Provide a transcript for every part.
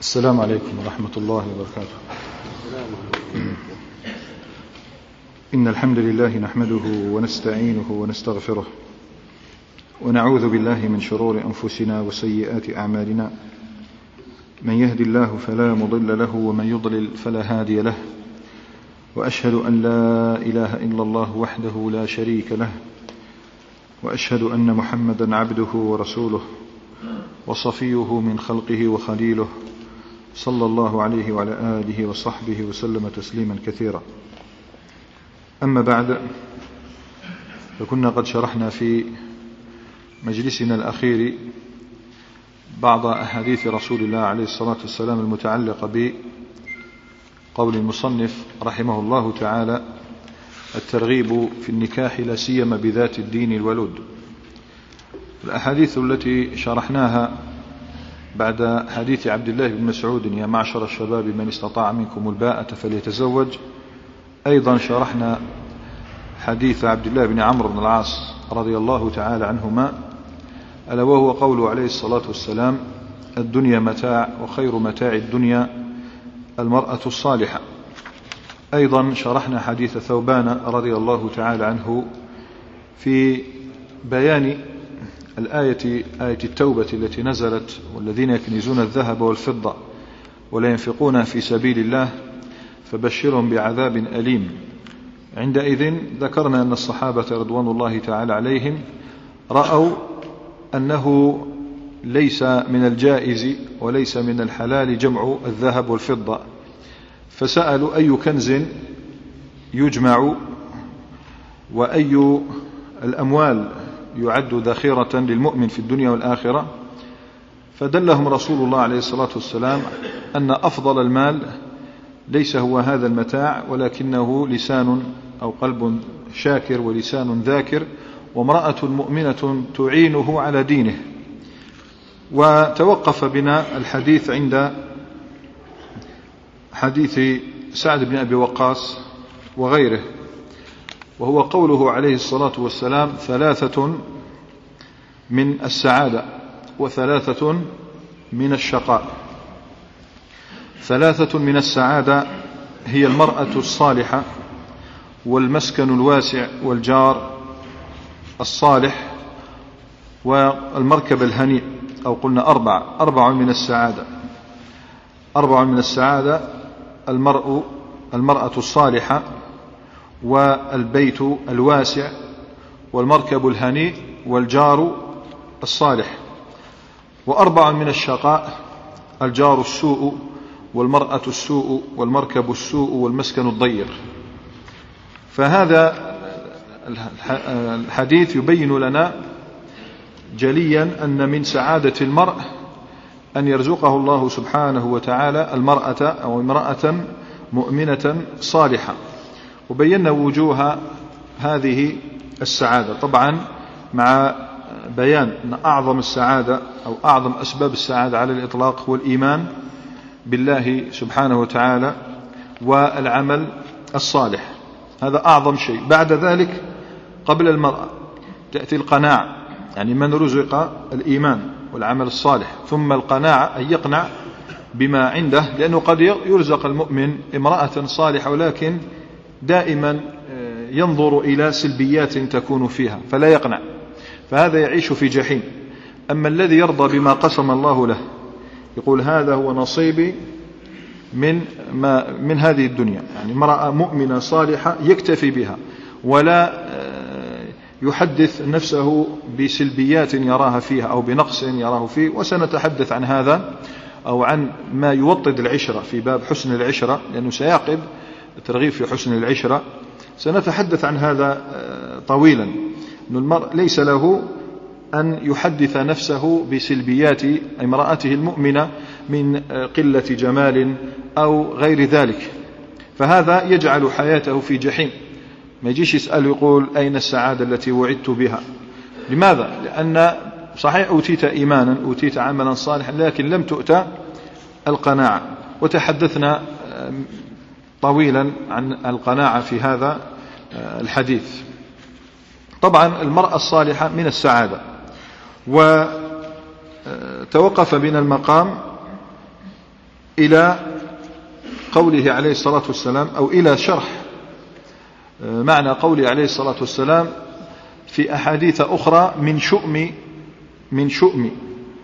السلام عليكم ورحمة الله وبركاته. إن الحمد لله نحمده ونستعينه ونستغفره ونعوذ بالله من شرور أنفسنا وسيئات أعمالنا. من يهد الله فلا مضل له ومن يضلل فلا هادي له. وأشهد أن لا إله إلا الله وحده لا شريك له. وأشهد أن محمدا عبده ورسوله وصفيه من خلقه وخليله. صلى الله عليه وعلى آله وصحبه وسلم تسليما كثيرا. أما بعد فكنا قد شرحنا في مجلسنا الأخير بعض أحاديث رسول الله عليه الصلاة والسلام المتعلقة بقول المصنف رحمه الله تعالى الترغيب في النكاح لا سيما بذات الدين الولود. الأحاديث التي شرحناها بعد حديث عبد الله بن مسعود يا معشر الشباب من استطاع منكم الباءة فليتزوج. أيضا شرحنا حديث عبد الله بن عمرو بن العاص رضي الله تعالى عنهما ألا وهو قوله عليه الصلاة والسلام الدنيا متاع وخير متاع الدنيا المرأة الصالحة. أيضا شرحنا حديث ثوبان رضي الله تعالى عنه في بيان الآية آية التوبة التي نزلت والذين يكنزون الذهب والفضة ولا ينفقون في سبيل الله فبشرهم بعذاب أليم. عندئذ ذكرنا أن الصحابة رضوان الله تعالى عليهم رأوا أنه ليس من الجائز وليس من الحلال جمع الذهب والفضة. فسألوا أي كنز يجمع وأي الأموال يعد ذخيرة للمؤمن في الدنيا والآخرة فدلهم رسول الله عليه الصلاة والسلام أن أفضل المال ليس هو هذا المتاع ولكنه لسان أو قلب شاكر ولسان ذاكر وامرأة مؤمنة تعينه على دينه. وتوقف بنا الحديث عند حديث سعد بن أبي وقاص وغيره. وهو قوله عليه الصلاة والسلام ثلاثة من السعادة وثلاثة من الشقاء. ثلاثة من السعادة هي المرأة الصالحة والمسكن الواسع والجار الصالح والمركب الهنيء أو قلنا أربع أربع من السعادة. أربع من السعادة المرء المرأة الصالحة والبيت الواسع والمركب الهنيء والجار الصالح. وأربع من الشقاء الجار السوء والمرأة السوء والمركب السوء والمسكن الضيق. فهذا الحديث يبين لنا جليا أن من سعادة المرء أن يرزقه الله سبحانه وتعالى المرأة أو امرأة مؤمنة صالحة. وبينا وجوه هذه السعادة. طبعا مع بيان أن أعظم السعادة أو أعظم أسباب السعادة على الإطلاق هو الإيمان بالله سبحانه وتعالى والعمل الصالح. هذا أعظم شيء. بعد ذلك قبل المرأة تأتي القناعة يعني من رزق الإيمان والعمل الصالح. ثم القناعة أن يقنع بما عنده لأنه قد يرزق المؤمن امرأة صالحة ولكن دائما ينظر إلى سلبيات تكون فيها فلا يقنع فهذا يعيش في جحيم. أما الذي يرضى بما قسم الله له يقول هذا هو نصيبي من ما من هذه الدنيا. يعني امرأة مؤمنة صالحة يكتفي بها ولا يحدث نفسه بسلبيات يراها فيها أو بنقص يراه فيه. وسنتحدث عن هذا أو عن ما يوطد العشرة في باب حسن العشرة لأنه سيقب الترغيب في حسن العشرة سنتحدث عن هذا طويلا. أن المرء ليس له أن يحدث نفسه بسلبيات امرأته المؤمنة من قلة جمال أو غير ذلك. فهذا يجعل حياته في جحيم. ما يجيش يسأل يقول أين السعادة التي وعدت بها؟ لماذا؟ لأن صحيح أوتيت إيمانا أوتيت عملا صالحا لكن لم تؤتى القناعة. وتحدثنا طويلا عن القناعة في هذا الحديث. طبعا المرأة الصالحة من السعادة وتوقف بنا المقام إلى قوله عليه الصلاة والسلام أو إلى شرح آه، معنى قوله عليه الصلاة والسلام في أحاديث أخرى من شؤم من شؤم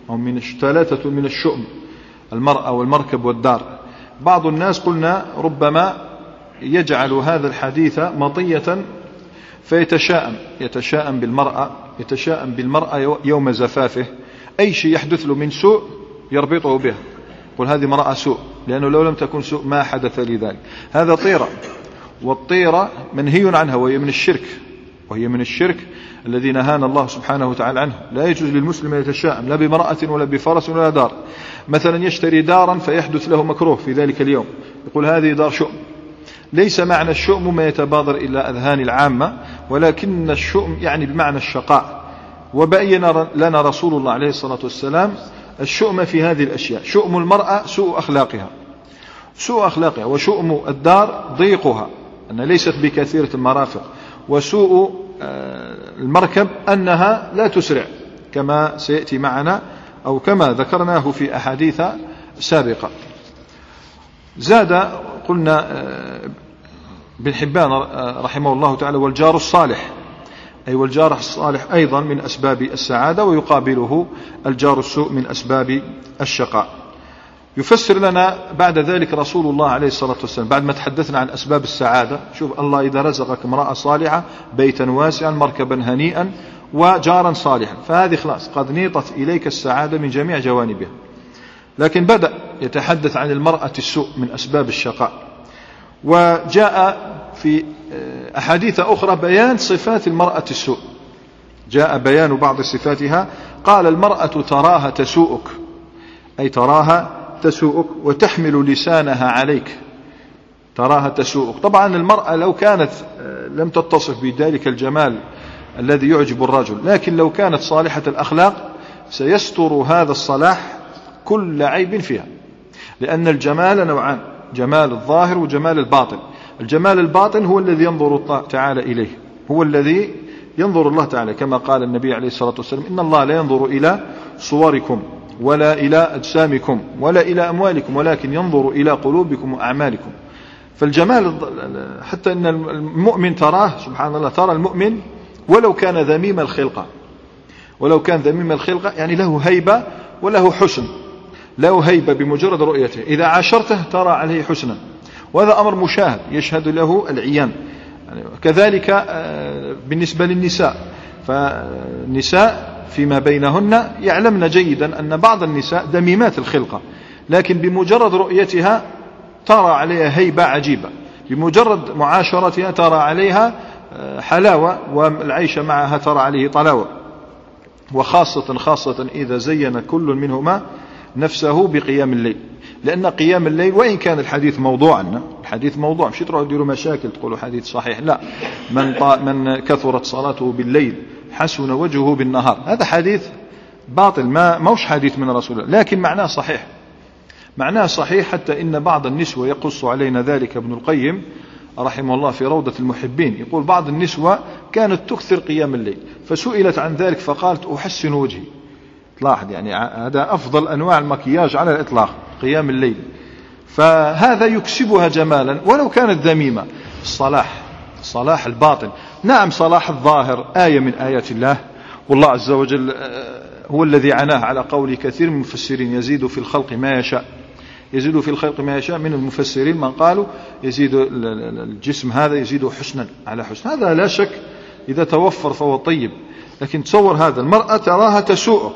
أو من ثلاثة من الشؤم المرأة والمركب والدار. بعض الناس قلنا ربما يجعل هذا الحديث مطية فيتشاءم يتشاءم بالمرأة يتشاءم بالمرأة يوم زفافه. أي شيء يحدث له من سوء يربطه به قل هذه امرأة سوء لأنه لو لم تكن سوء ما حدث لذلك هذا طيرة والطيرة منهي عنها وهي من الشرك. وهي من الشرك الذي نهانا الله سبحانه وتعالى عنه. لا يجوز للمسلم أن يتشاءم لا بامرأة ولا بفرس ولا دار. مثلا يشتري دارا فيحدث له مكروه في ذلك اليوم. يقول هذه دار شؤم. ليس معنى الشؤم ما يتبادر إلى أذهان العامة ولكن الشؤم يعني بمعنى الشقاء. وبين لنا رسول الله عليه الصلاة والسلام الشؤم في هذه الأشياء. شؤم المرأة سوء أخلاقها. سوء أخلاقها وشؤم الدار ضيقها أن ليست بكثيرة المرافق. وسوء آه، المركب أنها لا تسرع كما سيأتي معنا أو كما ذكرناه في أحاديث سابقة. زاد قلنا آه، بن حبان آه، رحمه الله تعالى والجار الصالح أي والجار الصالح أيضا من أسباب السعادة ويقابله الجار السوء من أسباب الشقاء. يفسر لنا بعد ذلك رسول الله عليه الصلاة والسلام بعد ما تحدثنا عن أسباب السعادة شوف الله إذا رزقك امرأة صالحة بيتا واسعا مركبا هنيئا وجارا صالحا فهذه خلاص قد نيطت إليك السعادة من جميع جوانبها. لكن بدأ يتحدث عن المرأة السوء من أسباب الشقاء. وجاء في أحاديث أخرى بيان صفات المرأة السوء. جاء بيان بعض صفاتها قال المرأة تراها تسوءك أي تراها تسوءك وتحمل لسانها عليك تراها تسوءك. طبعا المرأة لو كانت آه، لم تتصف بذلك الجمال الذي يعجب الرجل لكن لو كانت صالحة الأخلاق سيستر هذا الصلاح كل عيب فيها. لأن الجمال نوعان جمال الظاهر وجمال الباطن. الجمال الباطن هو الذي ينظر الله تعالى إليه هو الذي ينظر الله تعالى. كما قال النبي عليه الصلاة والسلام إن الله لا ينظر إلى صوركم ولا إلى أجسامكم ولا إلى أموالكم ولكن ينظر إلى قلوبكم وأعمالكم. فالجمال حتى أن المؤمن تراه سبحان الله ترى المؤمن ولو كان ذميم الخلقة. ولو كان ذميم الخلقة يعني له هيبة وله حسن. له هيبة بمجرد رؤيته. إذا عاشرته ترى عليه حسنا. وهذا أمر مشاهد يشهد له العيان. يعني كذلك آه، بالنسبة للنساء. فالنساء فيما بينهن يعلمن جيدا أن بعض النساء دميمات الخلقة لكن بمجرد رؤيتها ترى عليها هيبة عجيبة بمجرد معاشرتها ترى عليها آه، حلاوة والعيش معها ترى عليه طلاوة. وخاصة خاصة إذا زين كل منهما نفسه بقيام الليل. لأن قيام الليل وإن كان الحديث موضوعا الحديث موضوع مش تروحوا مشاكل تقولوا حديث صحيح لا. من من كثرت صلاته بالليل حسن وجهه بالنهار. هذا حديث باطل ما موش حديث من رسول الله لكن معناه صحيح. معناه صحيح حتى إن بعض النسوة يقص علينا ذلك ابن القيم رحمه الله في روضة المحبين. يقول بعض النسوة كانت تكثر قيام الليل فسئلت عن ذلك فقالت أحسن وجهي. تلاحظ يعني هذا أفضل أنواع المكياج على الإطلاق قيام الليل. فهذا يكسبها جمالا ولو كانت ذميمة. الصلاح صلاح الباطن. نعم صلاح الظاهر آية من آيات الله. والله عز وجل آه، هو الذي عناه على قول كثير من المفسرين يزيد في الخلق ما يشاء. يزيد في الخلق ما يشاء من المفسرين من قالوا يزيد الجسم هذا يزيد حسنا على حسن. هذا لا شك إذا توفر فهو طيب. لكن تصور هذا المرأة تراها تسوءك.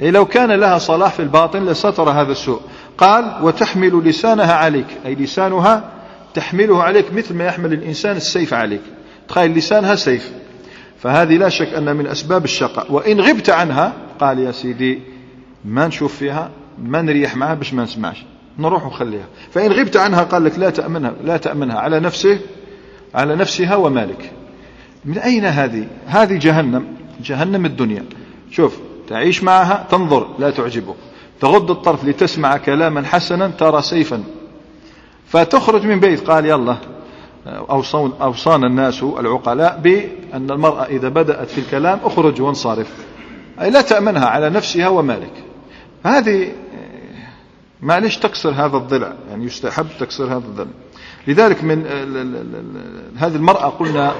أي لو كان لها صلاح في الباطن لستر هذا السوء. قال وتحمل لسانها عليك. أي لسانها تحمله عليك مثل ما يحمل الإنسان السيف عليك. تخيل لسانها سيف. فهذه لا شك أن من أسباب الشقاء. وإن غبت عنها قال يا سيدي ما نشوف فيها ما نريح معها باش ما نسمعش. نروح ونخليها فإن غبت عنها قال لك لا تأمنها لا تأمنها على نفسه على نفسها ومالك. من أين هذه؟ هذه جهنم جهنم الدنيا. شوف تعيش معها تنظر لا تعجبك. تغض الطرف لتسمع كلاما حسنا ترى سيفا. فتخرج من بيت. قال يلا أوصانا الناس العقلاء بأن المرأة إذا بدأت في الكلام اخرج وانصرف. أي لا تأمنها على نفسها ومالك. هذه معلش تكسر هذا الضلع يعني يستحب تكسر هذا الضلع لذلك من هذه المرأة قلنا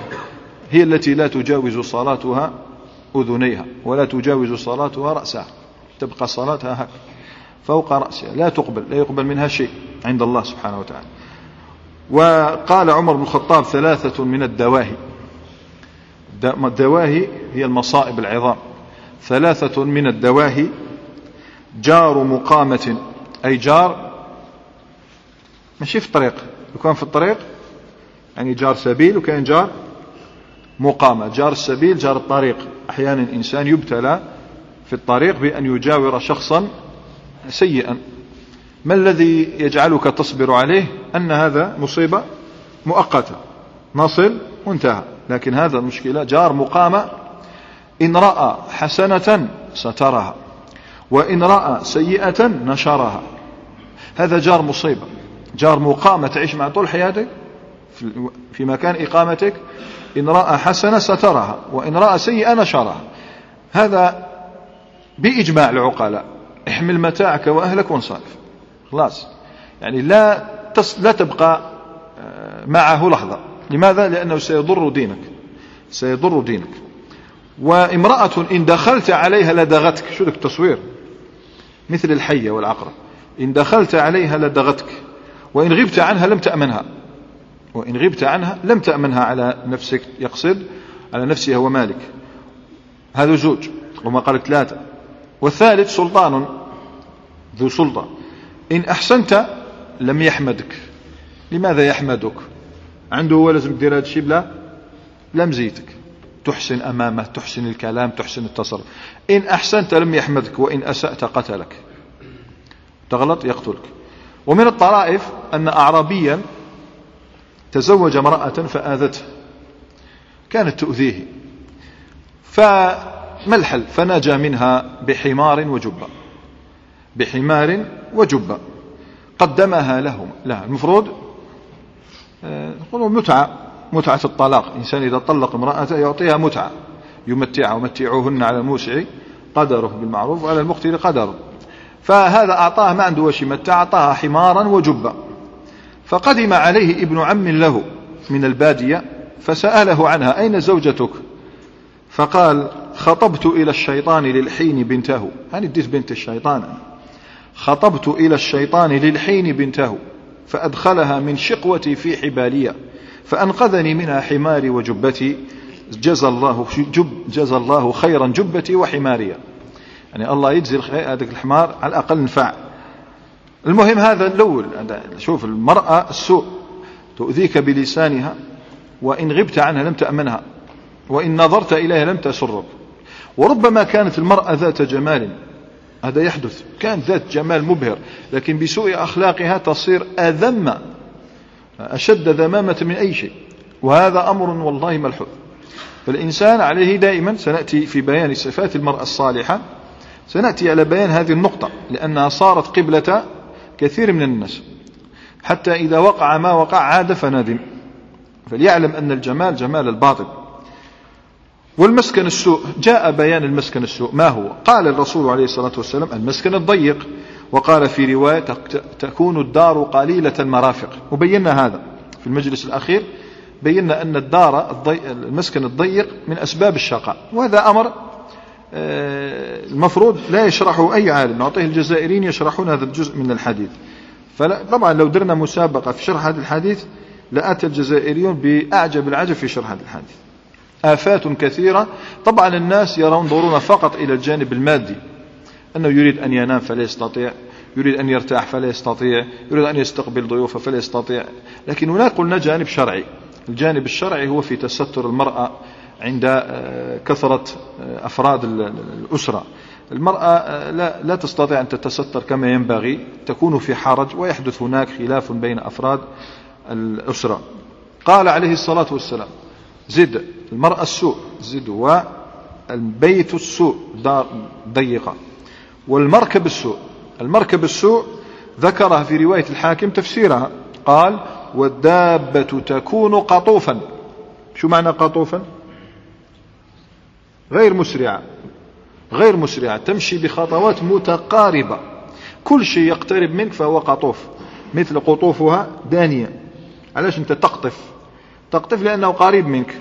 هي التي لا تجاوز صلاتها أذنيها ولا تجاوز صلاتها رأسها. تبقى صلاتها هكذا. فوق رأسها. لا تقبل لا يقبل منها شيء عند الله سبحانه وتعالى. وقال عمر بن الخطاب ثلاثة من الدواهي. الدواهي هي المصائب العظام. ثلاثة من الدواهي جار مقامة أي جار ماشي في الطريق. يكون في الطريق يعني جار سبيل وكان جار مقامة. جار السبيل جار الطريق. أحيانا الإنسان يبتلى في الطريق بأن يجاور شخصا سيئا. ما الذي يجعلك تصبر عليه؟ أن هذا مصيبة مؤقتة. نصل وانتهى لكن هذا المشكلة جار مقامة. إن رأى حسنة سترها. وإن رأى سيئة نشرها. هذا جار مصيبة. جار مقامة. تعيش مع طول حياتك في مكان إقامتك. إن رأى حسنة سترها. وإن رأى سيئة نشرها. هذا بإجماع العقلاء. احمل متاعك وأهلك وانصرف. خلاص. يعني لا تص... لا تبقى آه، معه لحظة. لماذا؟ لأنه سيضر دينك. سيضر دينك. وامرأة إن دخلت عليها لدغتك. شو ذلك التصوير مثل الحية والعقرب. إن دخلت عليها لدغتك. وإن غبت عنها لم تأمنها. وإن غبت عنها لم تأمنها على نفسك. يقصد على نفسها ومالك. هذا زوج. وما قال ثلاثة والثالث سلطان. ذو سلطة. إن أحسنت لم يحمدك. لماذا يحمدك؟ عنده هو لازم تدير هذا الشيء بلا؟ لم زيتك تحسن أمامه تحسن الكلام تحسن التصرف. إن أحسنت لم يحمدك وإن أسأت قتلك. تغلط؟ يقتلك. ومن الطرائف أن أعرابيا تزوج امرأة فآذته. كانت تؤذيه. فما الحل؟ فنجا منها بحمار وجبة. بحمار وجبة قدمها لهم. لا المفروض نقول متعة متعة الطلاق. إنسان إذا طلق امرأته يعطيها متعة. يمتعها ومتعوهن على الموسع قدره بالمعروف وعلى المقتل قدره. فهذا أعطاه ما عنده وش يمتع أعطاها حمارا وجبة فقدم عليه ابن عم له من البادية فسأله عنها أين زوجتك؟ فقال خطبت إلى الشيطان للحين بنته. هاني اديت بنت الشيطان. خطبت إلى الشيطان للحين بنته فأدخلها من شقوتي في حبالية فأنقذني منها حماري وجبتي جزى الله جب جزى الله خيرا جبتي وحمارية. يعني الله يجزي هذاك الحمار على الأقل نفع. المهم هذا الأول شوف المرأة السوء تؤذيك بلسانها وإن غبت عنها لم تأمنها وإن نظرت إليها لم تسرك. وربما كانت المرأة ذات جمال هذا يحدث. كانت ذات جمال مبهر لكن بسوء أخلاقها تصير أذم أشد ذمامة من أي شيء. وهذا أمر والله ملحوظ. فالإنسان عليه دائما سنأتي في بيان صفات المرأة الصالحة. سنأتي على بيان هذه النقطة لأنها صارت قبلة كثير من الناس. حتى إذا وقع ما وقع عاد فندم فليعلم أن الجمال جمال الباطل. والمسكن السوء. جاء بيان المسكن السوء. ما هو؟ قال الرسول عليه الصلاة والسلام المسكن الضيق. وقال في رواية تكون الدار قليلة المرافق. وبينا هذا في المجلس الأخير. بينا أن الدار. المسكن الضيق من أسباب الشقاء. وهذا أمر آه، المفروض لا يشرحه أي عالم. نعطيه الجزائريين يشرحون هذا الجزء من الحديث. فلا طبعا لو درنا مسابقة في شرح هذا الحديث لأتى الجزائريون بأعجب العجب في شرح هذا الحديث. آفات كثيرة. طبعا الناس ينظرون فقط إلى الجانب المادي. أنه يريد أن ينام فلا يستطيع يريد أن يرتاح فلا يستطيع يريد أن يستقبل ضيوفه فلا يستطيع. لكن هناك قلنا جانب شرعي. الجانب الشرعي هو في تستر المرأة عند آه، كثرة آه، أفراد الأسرة. المرأة آه، لا, لا تستطيع أن تتستر كما ينبغي. تكون في حرج ويحدث هناك خلاف بين أفراد الأسرة. قال عليه الصلاة والسلام زد. المرأة السوء زد والبيت السوء دار ضيقة. والمركب السوء المركب السوء ذكرها في رواية الحاكم تفسيرها قال والدابة تكون قطوفا. شو معنى قطوفا؟ غير مسرعة غير مسرعة تمشي بخطوات متقاربة. كل شيء يقترب منك فهو قطوف مثل قطوفها دانية. علاش أنت تقطف؟ تقطف لأنه قريب منك.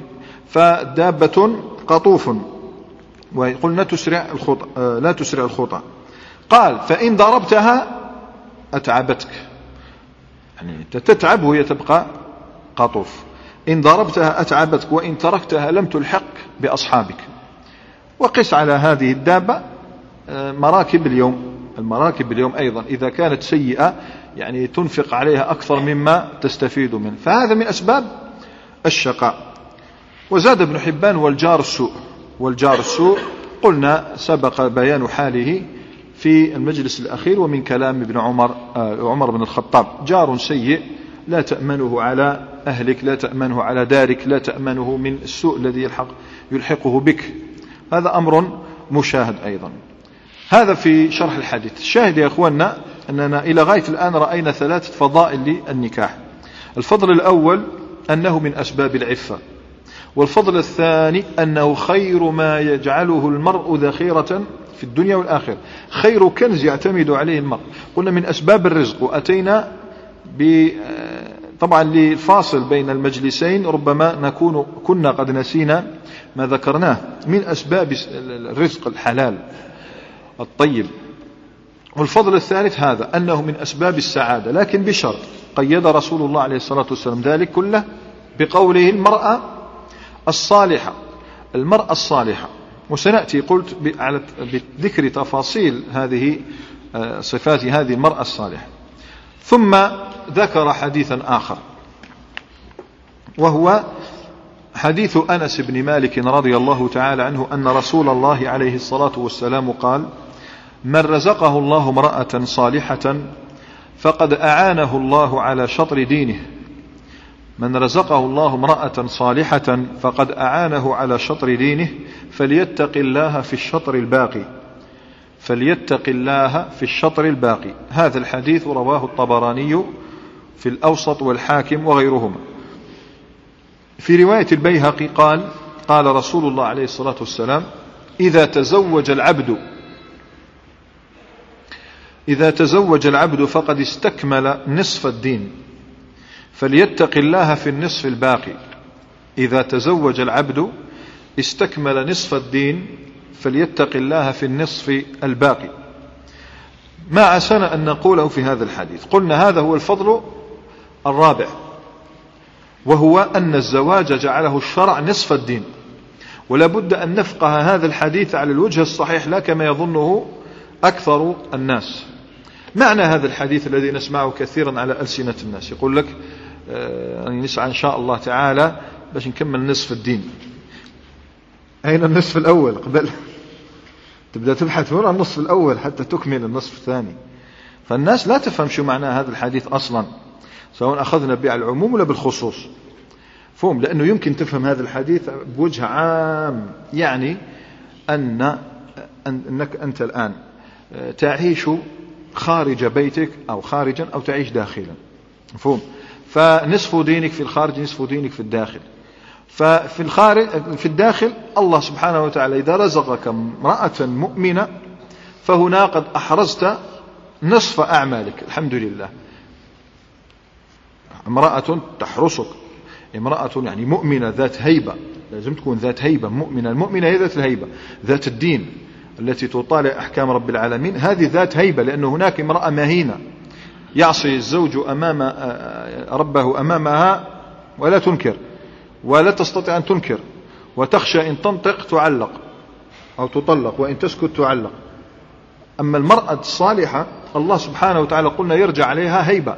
فدابة قطوف. وقلنا تسرع الخطى آه، لا تسرع الخطى قال فإن ضربتها أتعبتك. يعني تتعب وهي تبقى قطوف. إن ضربتها أتعبتك وإن تركتها لم تلحق بأصحابك. وقس على هذه الدابة آه، مراكب اليوم. المراكب اليوم أيضا إذا كانت سيئة يعني تنفق عليها أكثر مما تستفيد منه. فهذا من أسباب الشقاء. وزاد ابن حبان والجار السوء والجار السوء قلنا سبق بيان حاله في المجلس الأخير ومن كلام ابن عمر آه، عمر بن الخطاب. جار سيء لا تأمنه على أهلك لا تأمنه على دارك لا تأمنه من السوء الذي يلحق يلحقه بك. هذا أمر مشاهد أيضا. هذا في شرح الحديث. الشاهد يا أخواننا أننا إلى غاية الآن رأينا ثلاثة فضائل للنكاح. الفضل الأول أنه من أسباب العفة. والفضل الثاني أنه خير ما يجعله المرء ذخيرة في الدنيا والآخرة. خير كنز يعتمد عليه المرء. قلنا من أسباب الرزق وأتينا ب طبعا للفاصل بين المجلسين ربما نكون كنا قد نسينا ما ذكرناه. من أسباب الرزق الحلال الطيب. والفضل الثالث هذا أنه من أسباب السعادة. لكن بشرط قيد رسول الله عليه الصلاة والسلام ذلك كله بقوله المرأة الصالحة المرأة الصالحة. وسنأتي قلت بذكر تفاصيل هذه آه، صفات هذه المرأة الصالحة. ثم ذكر حديثا آخر وهو حديث أنس بن مالك رضي الله تعالى عنه أن رسول الله عليه الصلاة والسلام قال من رزقه الله امرأة صالحة فقد أعانه الله على شطر دينه من رزقه الله امرأة صالحة فقد أعانه على شطر دينه فليتق الله في الشطر الباقي. فليتق الله في الشطر الباقي. هذا الحديث رواه الطبراني في الأوسط والحاكم وغيرهما. في رواية البيهقي قال قال رسول الله عليه الصلاة والسلام إذا تزوج العبد إذا تزوج العبد فقد استكمل نصف الدين. فليتق الله في النصف الباقي. إذا تزوج العبد استكمل نصف الدين فليتق الله في النصف الباقي. ما عسانا أن نقوله في هذا الحديث. قلنا هذا هو الفضل الرابع وهو أن الزواج جعله الشرع نصف الدين. ولا بد أن نفقه هذا الحديث على الوجه الصحيح لا كما يظنه أكثر الناس. معنى هذا الحديث الذي نسمعه كثيرا على ألسنة الناس. يقول لك آه نسعى إن شاء الله تعالى باش نكمل نصف الدين. أين النصف الأول؟ قبل تبدأ تبحث هنا النصف الأول حتى تكمل النصف الثاني. فالناس لا تفهم شو معنى هذا الحديث أصلا سواء أخذنا بالعموم ولا بالخصوص. فهم لأنه يمكن تفهم هذا الحديث بوجه عام يعني أن أنك أنت الآن آه، تعيش خارج بيتك أو خارجا أو تعيش داخلا. مفهوم؟ فنصف دينك في الخارج نصف دينك في الداخل. ففي الخارج في الداخل الله سبحانه وتعالى إذا رزقك امرأة مؤمنة فهنا قد أحرزت نصف أعمالك. الحمد لله. امرأة تحرسك. امرأة يعني مؤمنة ذات هيبة. لازم تكون ذات هيبة. مؤمنة المؤمنة هي ذات الهيبة ذات الدين التي تطالع أحكام رب العالمين. هذه ذات هيبة لأن هناك امرأة مهينة. يعصي الزوج أمام آه، آه، ربه أمامها ولا تنكر ولا تستطيع أن تنكر وتخشى إن تنطق تعلق أو تطلق وإن تسكت تعلق. أما المرأة الصالحة الله سبحانه وتعالى قلنا يرجع عليها هيبة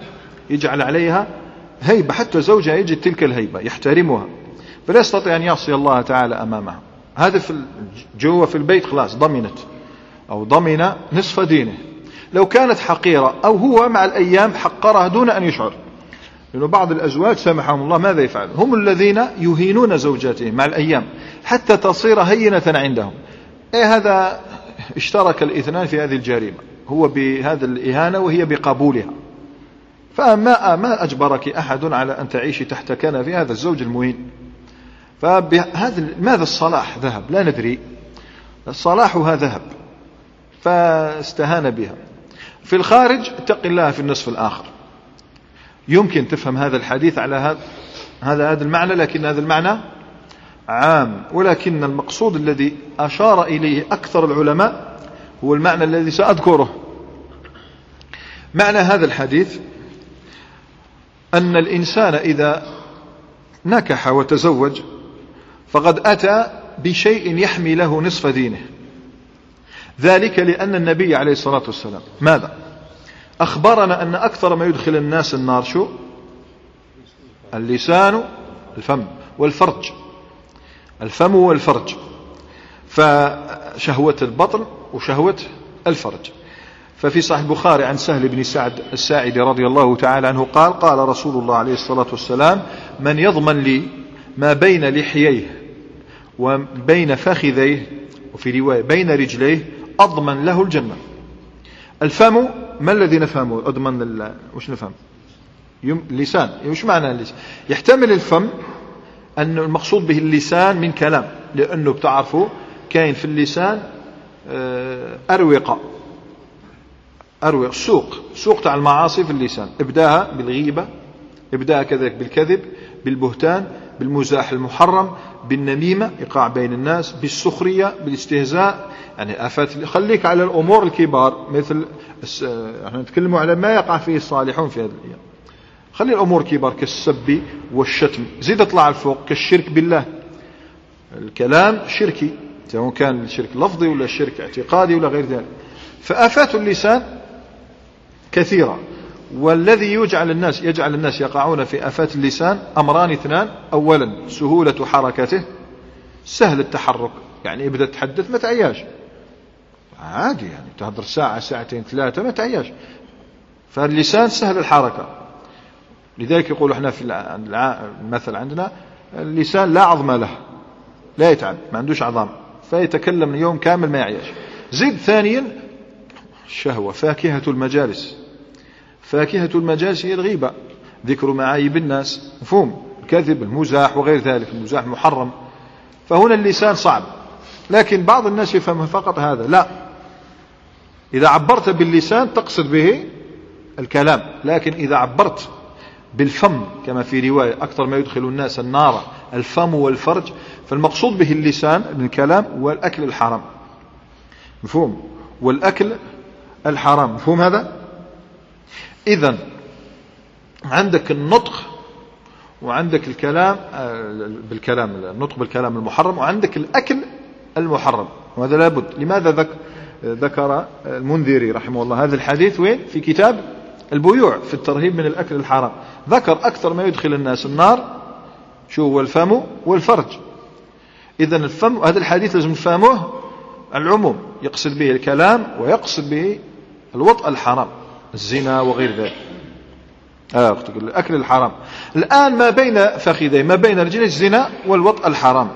يجعل عليها هيبة حتى زوجها يجد تلك الهيبة يحترمها فلا يستطيع أن يعصي الله تعالى أمامها. هذا في جوا في البيت خلاص ضمنت أو ضمن نصف دينه. لو كانت حقيرة أو هو مع الأيام حقرها دون أن يشعر. لأنه بعض الأزواج سامحهم الله ماذا يفعل؟ هم الذين يهينون زوجاتهم مع الأيام حتى تصير هينة عندهم. إيه هذا؟ اشترك الاثنان في هذه الجريمة. هو بهذا الإهانة وهي بقبولها. فما ما أجبرك أحد على أن تعيشي تحت كنف هذا الزوج المهين؟ فبهذا ماذا الصلاح ذهب؟ لا ندري. صلاحها ذهب. فاستهان بها. في الخارج اتق الله في النصف الآخر. يمكن تفهم هذا الحديث على هذا هذا هذا المعنى لكن هذا المعنى عام. ولكن المقصود الذي أشار إليه أكثر العلماء هو المعنى الذي سأذكره. معنى هذا الحديث أن الإنسان إذا نكح وتزوج فقد أتى بشيء يحمي له نصف دينه. ذلك لأن النبي عليه الصلاة والسلام ماذا؟ أخبرنا أن أكثر ما يدخل الناس النار شو؟ اللسان الفم والفرج. الفم والفرج. فشهوة البطن وشهوة الفرج. ففي صحيح البخاري عن سهل بن سعد الساعدي رضي الله تعالى عنه قال قال رسول الله عليه الصلاة والسلام من يضمن لي ما بين لحييه وبين فخذيه وفي رواية بين رجليه أضمن له الجنة. الفم ما الذي نفهمه؟ أضمن وش نفهم؟ اللسان. وش معنى اللسان؟ يحتمل الفم أن المقصود به اللسان من كلام لأنه بتعرفوا كاين في اللسان آه، أروقة. أروق سوق. سوق تاع المعاصي في اللسان. إبداها بالغيبة إبداها كذلك بالكذب بالبهتان بالمزاح المحرم بالنميمة إيقاع بين الناس بالسخرية بالاستهزاء. يعني آفات خليك على الأمور الكبار مثل إحنا نتكلم على ما يقع فيه الصالحون في هذه الأيام. خلي الأمور كبار كالسب والشتم. زيد اطلع الفوق كالشرك بالله. الكلام شركي سواء كان الشرك لفظي ولا الشرك اعتقادي ولا غير ذلك. فآفات اللسان كثيرة. والذي يجعل الناس يجعل الناس يقعون في آفات اللسان أمران اثنان. أولا سهولة حركته سهل التحرك. يعني ابدأ تحدث ما تعياش. عادي يعني تهدر ساعة ساعتين ثلاثة ما تعياش. فاللسان سهل الحركة. لذلك يقول إحنا في المثل عندنا اللسان لا عظم له لا يتعب ما عندوش عظام فيتكلم يوم كامل ما يعيش زد ثانيا الشهوة فاكهة المجالس. فاكهة المجالس هي الغيبة. ذكر معايب الناس مفهوم. الكذب المزاح وغير ذلك المزاح المحرم فهنا اللسان صعب. لكن بعض الناس يفهم فقط هذا لا. إذا عبرت باللسان تقصد به الكلام لكن إذا عبرت بالفم كما في رواية أكثر ما يدخل الناس النار الفم والفرج فالمقصود به اللسان الكلام والأكل الحرام. مفهوم؟ والأكل الحرام. مفهوم هذا؟ إذا عندك النطق وعندك الكلام آه، بالكلام النطق بالكلام المحرم وعندك الأكل المحرم وهذا لابد. لماذا ذكر المنذري رحمه الله. هذا الحديث وين؟ في كتاب البيوع في الترهيب من الأكل الحرام. ذكر أكثر ما يدخل الناس النار شو هو؟ الفم والفرج. إذا الفم هذا الحديث لازم نفهمه العموم. يقصد به الكلام ويقصد به الوطء الحرام الزنا وغير ذلك. آه الأكل الحرام. الآن ما بين فخذي ما بين رجلي الزنا والوطء الحرام.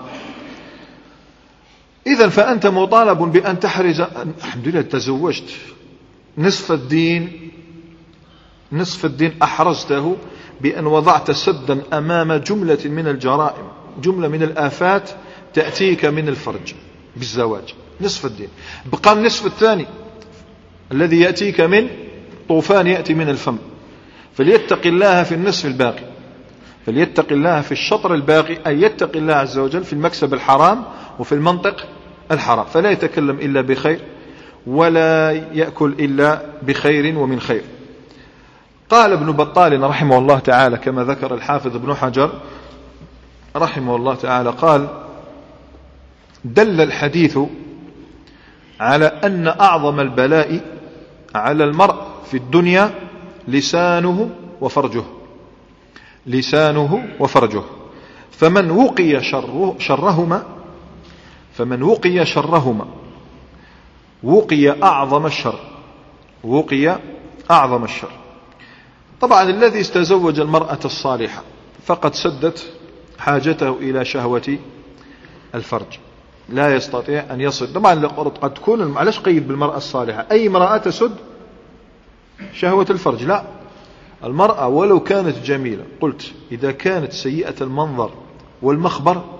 إذا فأنت مطالب بأن تحرز الحمد لله تزوجت. نصف الدين نصف الدين أحرزته بأن وضعت سدا أمام جملة من الجرائم جملة من الآفات تأتيك من الفرج بالزواج. نصف الدين. بقى النصف الثاني الذي يأتيك من طوفان يأتي من الفم. فليتق الله في النصف الباقي. فليتق الله في الشطر الباقي أي يتق الله عز وجل في المكسب الحرام وفي المنطق الحرام فلا يتكلم إلا بخير ولا يأكل إلا بخير ومن خير. قال ابن بطال رحمه الله تعالى كما ذكر الحافظ ابن حجر رحمه الله تعالى قال دل الحديث على أن أعظم البلاء على المرء في الدنيا لسانه وفرجه لسانه وفرجه. فمن وقي شره شرهما فمن وقي شرهما وقي أعظم الشر وقي أعظم الشر. طبعا الذي استزوج المرأة الصالحة فقد سدت حاجته إلى شهوة الفرج. لا يستطيع أن يصل طبعا قد تكون معلش قيد بالمرأة الصالحة؟ أي امرأة تسد شهوة الفرج؟ لا. المرأة ولو كانت جميلة قلت إذا كانت سيئة المنظر والمخبر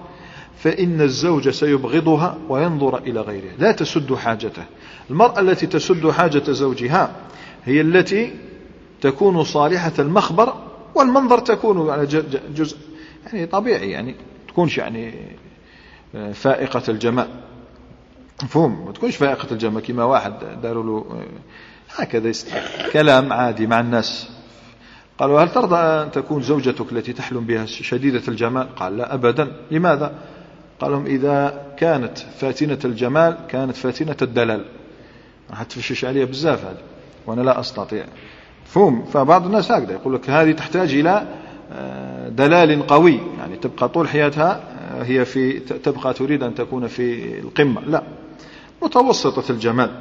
فإن الزوج سيبغضها وينظر إلى غيرها لا تسد حاجته. المرأة التي تسد حاجة زوجها هي التي تكون صالحة المخبر والمنظر تكون على جزء يعني طبيعي يعني تكونش يعني آه، فائقة الجمال مفهوم؟ ما تكونش فائقة الجمال كما واحد داروا له آه، هكذا كلام عادي مع الناس. قالوا هل ترضى أن تكون زوجتك التي تحلم بها شديدة الجمال قال لا أبدا. لماذا؟ قال لهم إذا كانت فاتنة الجمال كانت فاتنة الدلال. راح تفشش عليها بزاف هذه وأنا لا أستطيع. فهم فبعض الناس هكذا يقول لك هذه تحتاج إلى آه، دلال قوي. يعني تبقى طول حياتها آه، هي في تبقى تريد أن تكون في القمة. لا متوسطة الجمال.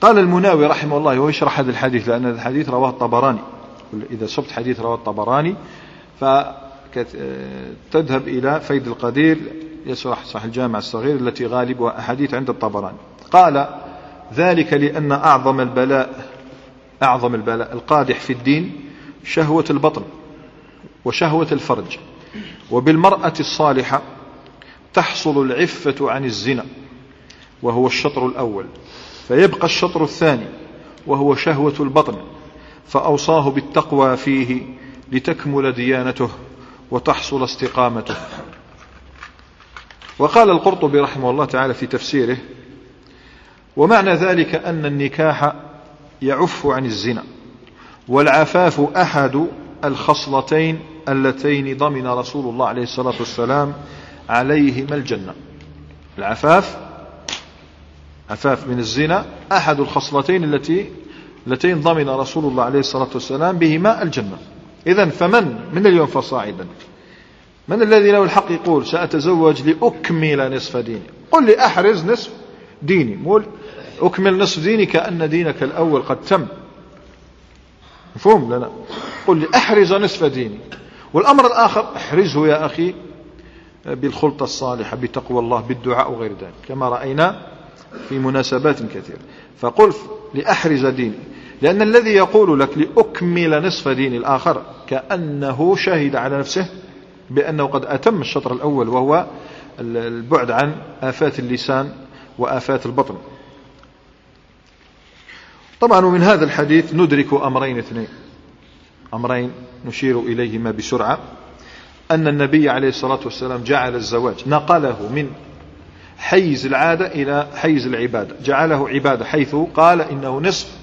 قال المناوي رحمه الله وهو يشرح هذا الحديث لأن الحديث رواه الطبراني. إذا صبت حديث رواه الطبراني فتذهب إلى فيد القدير يشرح صح الجامع الصغير التي غالبها أحاديث عند الطبراني. قال ذلك لأن أعظم البلاء أعظم البلاء القادح في الدين شهوة البطن وشهوة الفرج وبالمرأة الصالحة تحصل العفة عن الزنا وهو الشطر الأول فيبقى الشطر الثاني وهو شهوة البطن فأوصاه بالتقوى فيه لتكمل ديانته وتحصل استقامته. وقال القرطبي رحمه الله تعالى في تفسيره ومعنى ذلك أن النكاح يعف عن الزنا والعفاف أحد الخصلتين اللتين ضمن رسول الله عليه الصلاة والسلام عليهما الجنة. العفاف عفاف من الزنا أحد الخصلتين التي اللتين ضمن رسول الله عليه الصلاة والسلام بهما الجنة. إذا فمن؟ من اليوم فصاعدا. من الذي له الحق يقول سأتزوج لأكمل نصف ديني؟ قل لي أحرز نصف ديني. مول أكمل نصف ديني كأن دينك الأول قد تم. مفهوم لا. قل لي أحرز نصف ديني. والأمر الآخر أحرزه يا أخي بالخلطة الصالحة بتقوى الله بالدعاء وغير ذلك كما رأينا في مناسبات كثيرة. فقل لأحرز ديني. لأن الذي يقول لك لأكمل نصف دين الآخر كأنه شهد على نفسه بأنه قد أتم الشطر الأول وهو البعد عن آفات اللسان وآفات البطن. طبعا ومن هذا الحديث ندرك أمرين اثنين. أمرين نشير إليهما بسرعة. أن النبي عليه الصلاة والسلام جعل الزواج نقله من حيز العادة إلى حيز العبادة. جعله عبادة حيث قال إنه نصف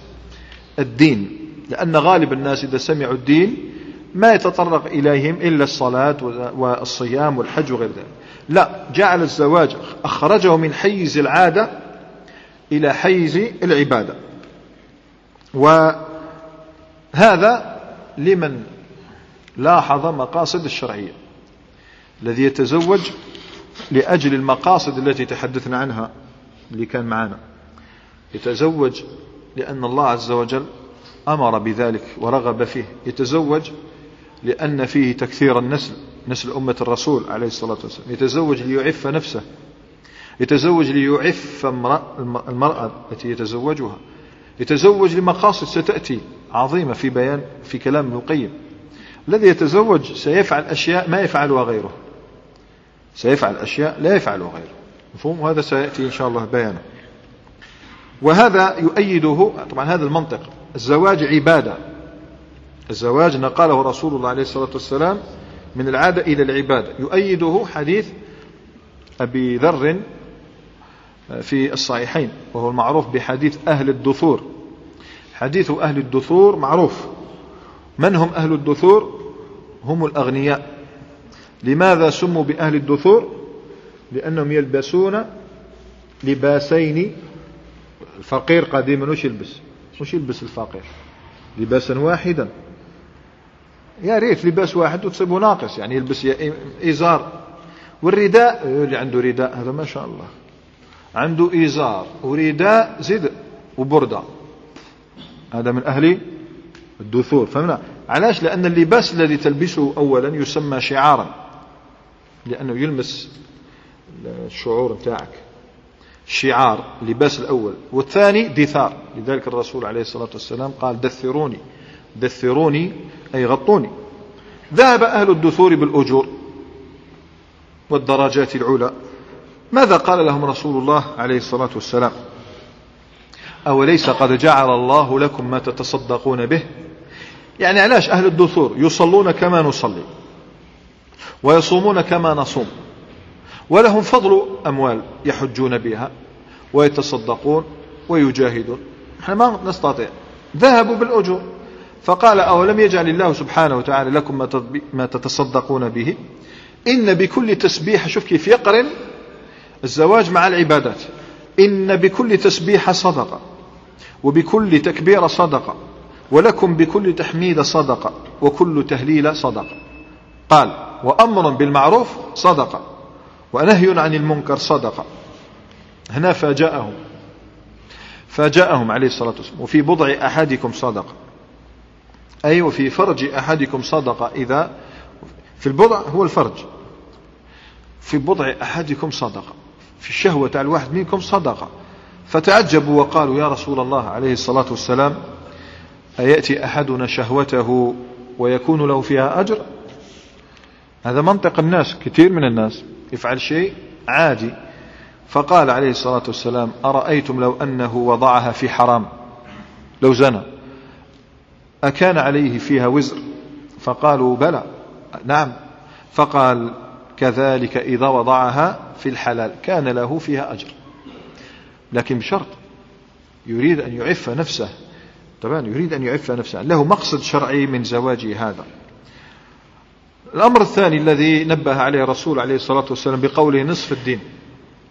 الدين. لأن غالب الناس إذا سمعوا الدين ما يتطرق إليهم إلا الصلاة والصيام والحج وغير ذلك. لا جعل الزواج أخرجه من حيز العادة إلى حيز العبادة. وهذا لمن لاحظ مقاصد الشرعية. الذي يتزوج لأجل المقاصد التي تحدثنا عنها اللي كان معنا. يتزوج لأن الله عز وجل أمر بذلك ورغب فيه. يتزوج لأن فيه تكثير النسل نسل أمة الرسول عليه الصلاة والسلام. يتزوج ليعف نفسه. يتزوج ليعف المرأة التي يتزوجها. يتزوج لمقاصد ستأتي عظيمة في بيان في كلام ابن القيم. الذي يتزوج سيفعل أشياء ما يفعلها غيره. سيفعل أشياء لا يفعلها غيره. مفهوم؟ وهذا سيأتي إن شاء الله بيانه. وهذا يؤيده طبعا هذا المنطق الزواج عبادة. الزواج نقله رسول الله عليه الصلاة والسلام من العادة إلى العبادة. يؤيده حديث أبي ذر في الصحيحين وهو المعروف بحديث أهل الدثور. حديث أهل الدثور معروف. من هم أهل الدثور؟ هم الأغنياء. لماذا سموا بأهل الدثور؟ لأنهم يلبسون لباسين الفقير قديما وش يلبس وش يلبس الفقير. لباسا واحدا. يا ريت لباس واحد وتصيبه ناقص يعني يلبس إزار. والرداء اللي عنده رداء هذا ما شاء الله. عنده إزار ورداء زد وبردة. هذا من أهل الدثور فهمنا؟ علاش؟ لأن اللباس الذي تلبسه أولا يسمى شعارا. لأنه يلمس الشعور بتاعك. شعار اللباس الأول. والثاني دثار. لذلك الرسول عليه الصلاة والسلام قال دثروني. دثروني أي غطوني. ذهب أهل الدثور بالأجور والدرجات العلى. ماذا قال لهم رسول الله عليه الصلاة والسلام؟ أوليس قد جعل الله لكم ما تتصدقون به؟ يعني علاش أهل الدثور يصلون كما نصلي ويصومون كما نصوم؟ ولهم فضل أموال يحجون بها ويتصدقون ويجاهدون. نحن ما نستطيع. ذهبوا بالأجور. فقال أولم يجعل الله سبحانه وتعالى لكم ما تتصدقون به؟ إن بكل تسبيح شوف كيف يقرن الزواج مع العبادات. إن بكل تسبيح صدقة وبكل تكبير صدقة ولكم بكل تحميد صدقة وكل تهليل صدقة. قال وأمر بالمعروف صدقة. ونهي عن المنكر صدقة. هنا فاجأهم. فاجأهم عليه الصلاة والسلام. وفي بضع أحدكم صدقة. أي وفي فرج أحدكم صدقة إذا في البضع هو الفرج. في بضع أحدكم صدقة. في الشهوة على الواحد منكم صدقة. فتعجبوا وقالوا يا رسول الله عليه الصلاة والسلام أيأتي أحدنا شهوته ويكون له فيها أجر؟ هذا منطق الناس كثير من الناس. يفعل شيء عادي. فقال عليه الصلاة والسلام أرأيتم لو أنه وضعها في حرام؟ لو زنى. أكان عليه فيها وزر؟ فقالوا بلى. نعم. فقال كذلك إذا وضعها في الحلال كان له فيها أجر. لكن بشرط يريد أن يعف نفسه. طبعا يريد أن يعف نفسه. له مقصد شرعي من زواجه هذا. الأمر الثاني الذي نبه عليه الرسول عليه الصلاة والسلام بقوله نصف الدين.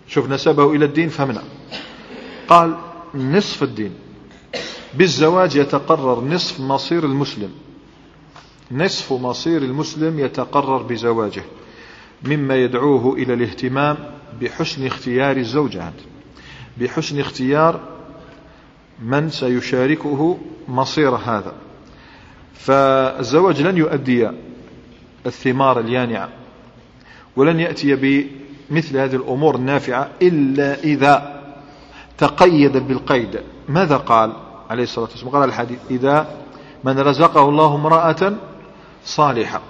شوف نسبه إلى الدين فمنع قال نصف الدين. بالزواج يتقرر نصف مصير المسلم. نصف مصير المسلم يتقرر بزواجه مما يدعوه إلى الاهتمام بحسن اختيار الزوجة. بحسن اختيار من سيشاركه مصير هذا. فالزواج لن يؤدي الثمار اليانعة. ولن يأتي بمثل هذه الأمور النافعة إلا إذا تقيد بالقيد. ماذا قال عليه الصلاة والسلام؟ قال الحديث إذا من رزقه الله امرأة صالحة.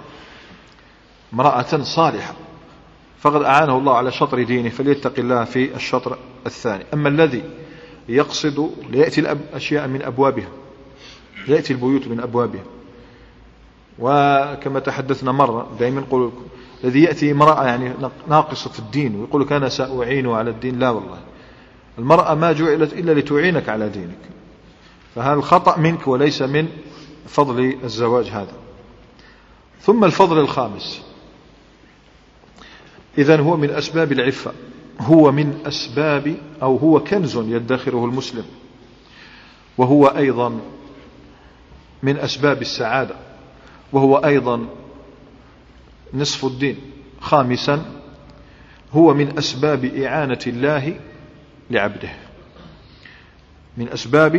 امرأة صالحة. فقد أعانه الله على شطر دينه فليتق الله في الشطر الثاني. أما الذي يقصد ليأتي الأشياء من أبوابها يأتي البيوت من أبوابها. وكما تحدثنا مرة دائما نقول الذي يأتي امرأة يعني ناقصة الدين ويقول لك أنا سأعينه على الدين لا والله. المرأة ما جعلت إلا لتعينك على دينك. فهذا الخطأ منك وليس من فضل الزواج هذا؟ ثم الفضل الخامس. إذا هو من أسباب العفة. هو من أسباب أو هو كنز يدخره المسلم. وهو أيضا من أسباب السعادة. وهو أيضا نصف الدين. خامسا هو من أسباب إعانة الله لعبده. من أسباب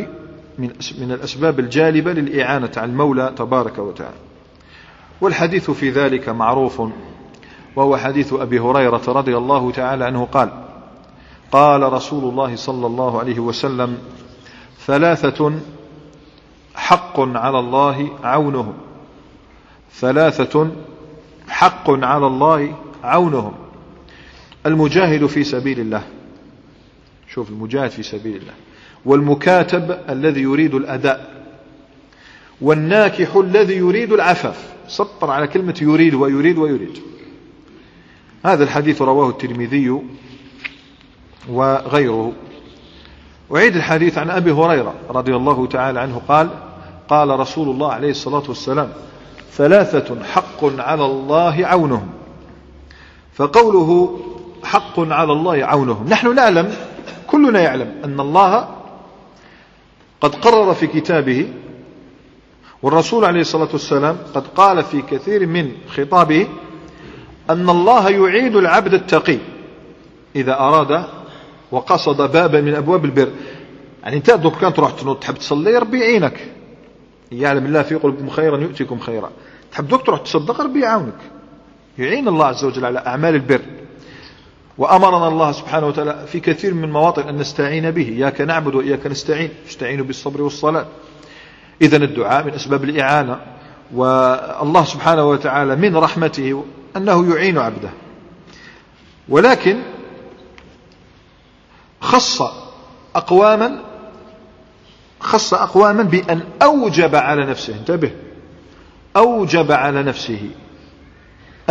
من, من الأسباب الجالبة للإعانة على المولى تبارك وتعالى. والحديث في ذلك معروف وهو حديث أبي هريرة رضي الله تعالى عنه قال قال رسول الله صلى الله عليه وسلم ثلاثة حق على الله عونهم ثلاثة حق على الله عونهم. المجاهد في سبيل الله. شوف المجاهد في سبيل الله. والمكاتب الذي يريد الأداء. والناكح الذي يريد العفاف. سطر على كلمة يريد ويريد ويريد. هذا الحديث رواه الترمذي وغيره. أعيد الحديث عن أبي هريرة رضي الله تعالى عنه. قال قال رسول الله عليه الصلاة والسلام ثلاثة حق على الله عونهم. فقوله حق على الله عونهم. نحن نعلم كلنا يعلم أن الله قد قرر في كتابه والرسول عليه الصلاة والسلام قد قال في كثير من خطابه أن الله يعيد العبد التقي إذا أراد وقصد بابا من أبواب البر. يعني أنت دوك كان تروح تنوض تحب تصلي ربي يعينك. يعلم الله في قلوبكم خيرا يؤتيكم خيرا. تحب دوك تروح تصدق ربي يعاونك. يعين الله عز وجل على أعمال البر. وأمرنا الله سبحانه وتعالى في كثير من المواطن أن نستعين به. إياك نعبد وإياك نستعين. استعينوا بالصبر والصلاة. إذا الدعاء من أسباب الإعانة. والله سبحانه وتعالى من رحمته أنه يعين عبده. ولكن خص أقواما خص أقواما بأن أوجب على نفسه انتبه أوجب على نفسه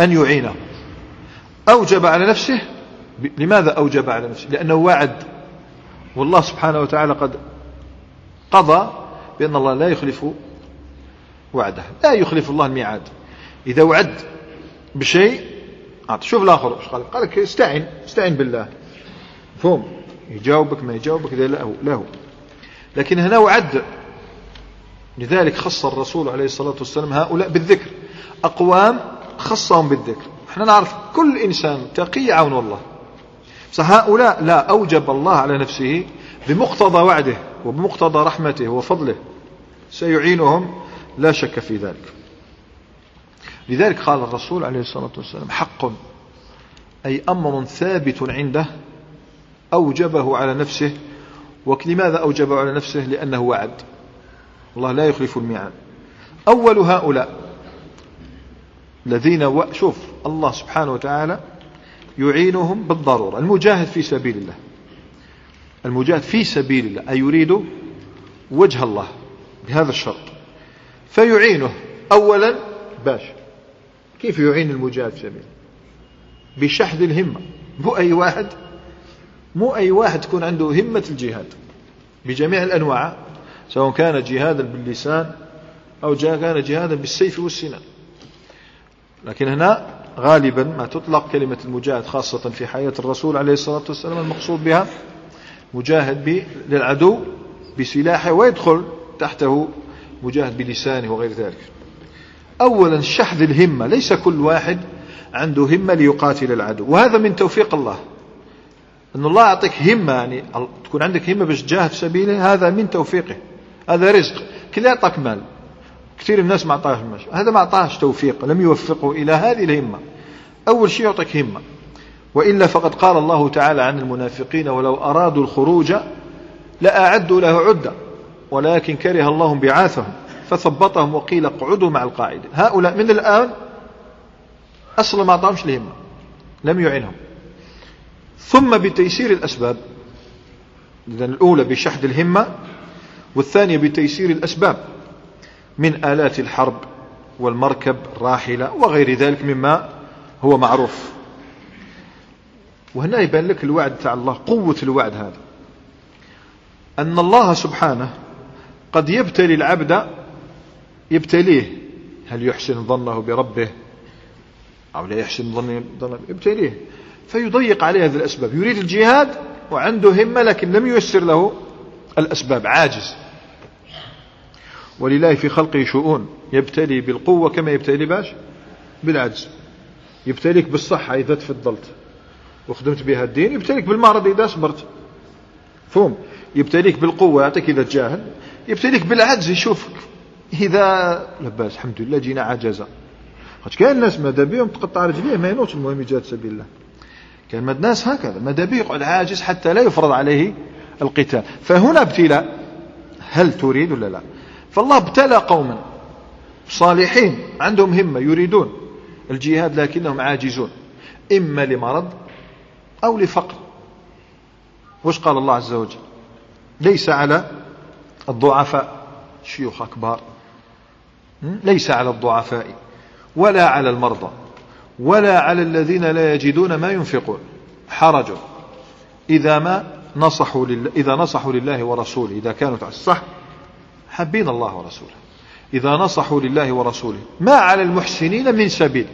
أن يعينه. أوجب على نفسه لماذا أوجب على نفسه؟ لأنه وعد. والله سبحانه وتعالى قد قضى بأن الله لا يخلف وعده لا يخلف الله الميعاد. إذا وعد بشيء شوف الآخر قال. لك استعن استعن بالله. فهم يجاوبك ما يجاوبك إذا له له لكن هنا وعد. لذلك خص الرسول عليه الصلاة والسلام هؤلاء بالذكر. أقوام خصهم بالذكر. إحنا نعرف كل إنسان تقي عون الله. فهؤلاء لا أوجب الله على نفسه بمقتضى وعده وبمقتضى رحمته وفضله. سيعينهم لا شك في ذلك. لذلك قال الرسول عليه الصلاة والسلام حق أي أمر ثابت عنده أوجبه على نفسه ولماذا أوجبه على نفسه لأنه وعد الله لا يخلف الميعاد. أول هؤلاء الذين و... شوف الله سبحانه وتعالى يعينهم بالضرورة. المجاهد في سبيل الله. المجاهد في سبيل الله. أي يريد وجه الله بهذا الشرط. فيعينه. أولا باش كيف يعين المجاهد في سبيل بشحذ الهمة. مو أي واحد؟ مو أي واحد تكون عنده همة الجهاد بجميع الأنواع سواء كان جهادا باللسان أو كان جهادا بالسيف والسنان لكن هنا غالبا ما تطلق كلمة المجاهد خاصة في حياة الرسول عليه الصلاة والسلام المقصود بها مجاهد للعدو بسلاحه ويدخل تحته مجاهد بلسانه وغير ذلك. أولا شحذ الهمة ليس كل واحد عنده همة ليقاتل العدو وهذا من توفيق الله. أن الله يعطيك همة يعني تكون عندك همة باش تجاهد في سبيله هذا من توفيقه. هذا رزق. كل يعطيك مال. كثير الناس ما أعطاهش مال. هذا ما أعطاهش توفيق. لم يوفقه إلى هذه الهمة. أول شيء يعطيك همة. وإلا فقد قال الله تعالى عن المنافقين ولو أرادوا الخروج لأعدوا له عدة. ولكن كره الله بعاثهم. فثبطهم وقيل اقعدوا مع القاعدة. هؤلاء من الآن أصلا ما أعطاهمش الهمة. لم يعنهم ثم بتيسير الأسباب. إذن الأولى بشحذ الهمة والثانية بتيسير الأسباب من آلات الحرب والمركب الراحلة وغير ذلك مما هو معروف. وهنا يبان لك الوعد تاع الله قوة الوعد هذا. أن الله سبحانه قد يبتلي العبد يبتليه. هل يحسن ظنه بربه؟ أو لا يحسن ظنه يبتليه. فيضيق عليه هذه الأسباب. يريد الجهاد وعنده همة لكن لم ييسر له الأسباب. عاجز. ولله في خلقه شؤون. يبتلي بالقوة كما يبتلي باش؟ بالعجز. يبتليك بالصحة إذا تفضلت. وخدمت بها الدين يبتليك بالمرض إذا صبرت فهم. يبتليك بالقوة يعطيك إذا تجاهل. يبتليك بالعجز يشوفك. إذا لباس الحمد لله جينا عجزة. كاين الناس ماذا بهم تقطع رجليه ما ينوضش المهم يجاهد سبيل الله. كان مد ناس هكذا ماذا به يقعد عاجز حتى لا يفرض عليه القتال. فهنا ابتلاء هل تريد ولا لا؟ فالله ابتلى قوما صالحين عندهم همة يريدون الجهاد لكنهم عاجزون إما لمرض أو لفقر. وش قال الله عز وجل؟ ليس على الضعفاء شيوخ كبار ليس على الضعفاء ولا على المرضى. ولا على الذين لا يجدون ما ينفقون. حرج إذا ما نصحوا لله إذا نصحوا لله ورسوله إذا كانوا على الصح حابين الله ورسوله. إذا نصحوا لله ورسوله ما على المحسنين من سبيل.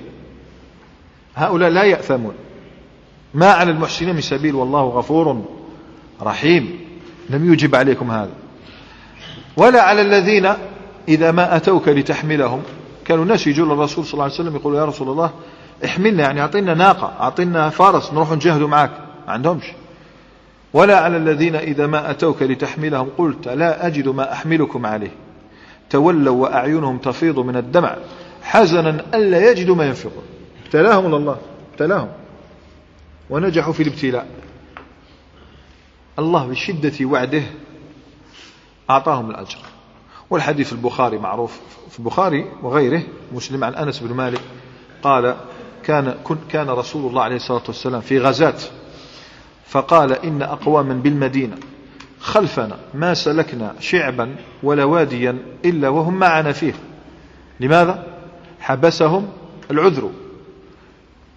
هؤلاء لا يأثمون. ما على المحسنين من سبيل والله غفور رحيم. لم يجب عليكم هذا. ولا على الذين إذا ما أتوك لتحملهم كانوا الناس يجوا للرسول صلى الله عليه وسلم يقولوا يا رسول الله احملنا يعني أعطينا ناقة أعطينا فرس نروح نجاهدوا معك ما عندهمش. ولا على الذين إذا ما أتوك لتحملهم قلت لا أجد ما أحملكم عليه. تولوا وأعينهم تفيض من الدمع. حزنا ألا يجدوا ما ينفقون. ابتلاهم الله ابتلاهم. ونجحوا في الابتلاء. الله بشدة وعده أعطاهم الأجر. والحديث البخاري معروف. في البخاري وغيره مسلم عن أنس بن مالك قال كان كان رسول الله عليه الصلاة والسلام في غزاة. فقال إن أقواما بالمدينة خلفنا ما سلكنا شعبا ولا واديا إلا وهم معنا فيه. لماذا؟ حبسهم العذر.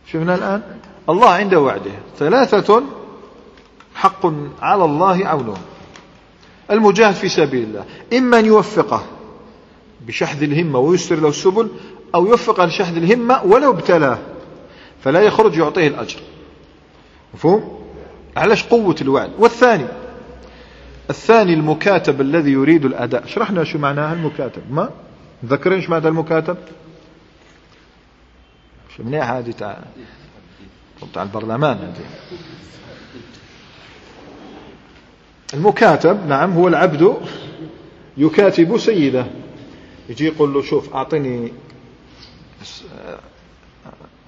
شفنا الآن؟ الله عند وعده. ثلاثة حق على الله عونهم. المجاهد في سبيل الله. إما أن يوفقه بشحذ الهمة ويسر له السبل أو يوفق لشحذ الهمة ولو ابتلاه. فلا يخرج يعطيه الأجر. مفهوم؟ علاش قوة الوعد؟ والثاني الثاني المكاتب الذي يريد الأداء. شرحنا شو معناها المكاتب. ما؟ ذكرين شو معنى المكاتب؟ شو منيح هذه؟ تاع تاع البرلمان هذه المكاتب نعم هو العبد يكاتب سيده. يجي يقول له شوف أعطني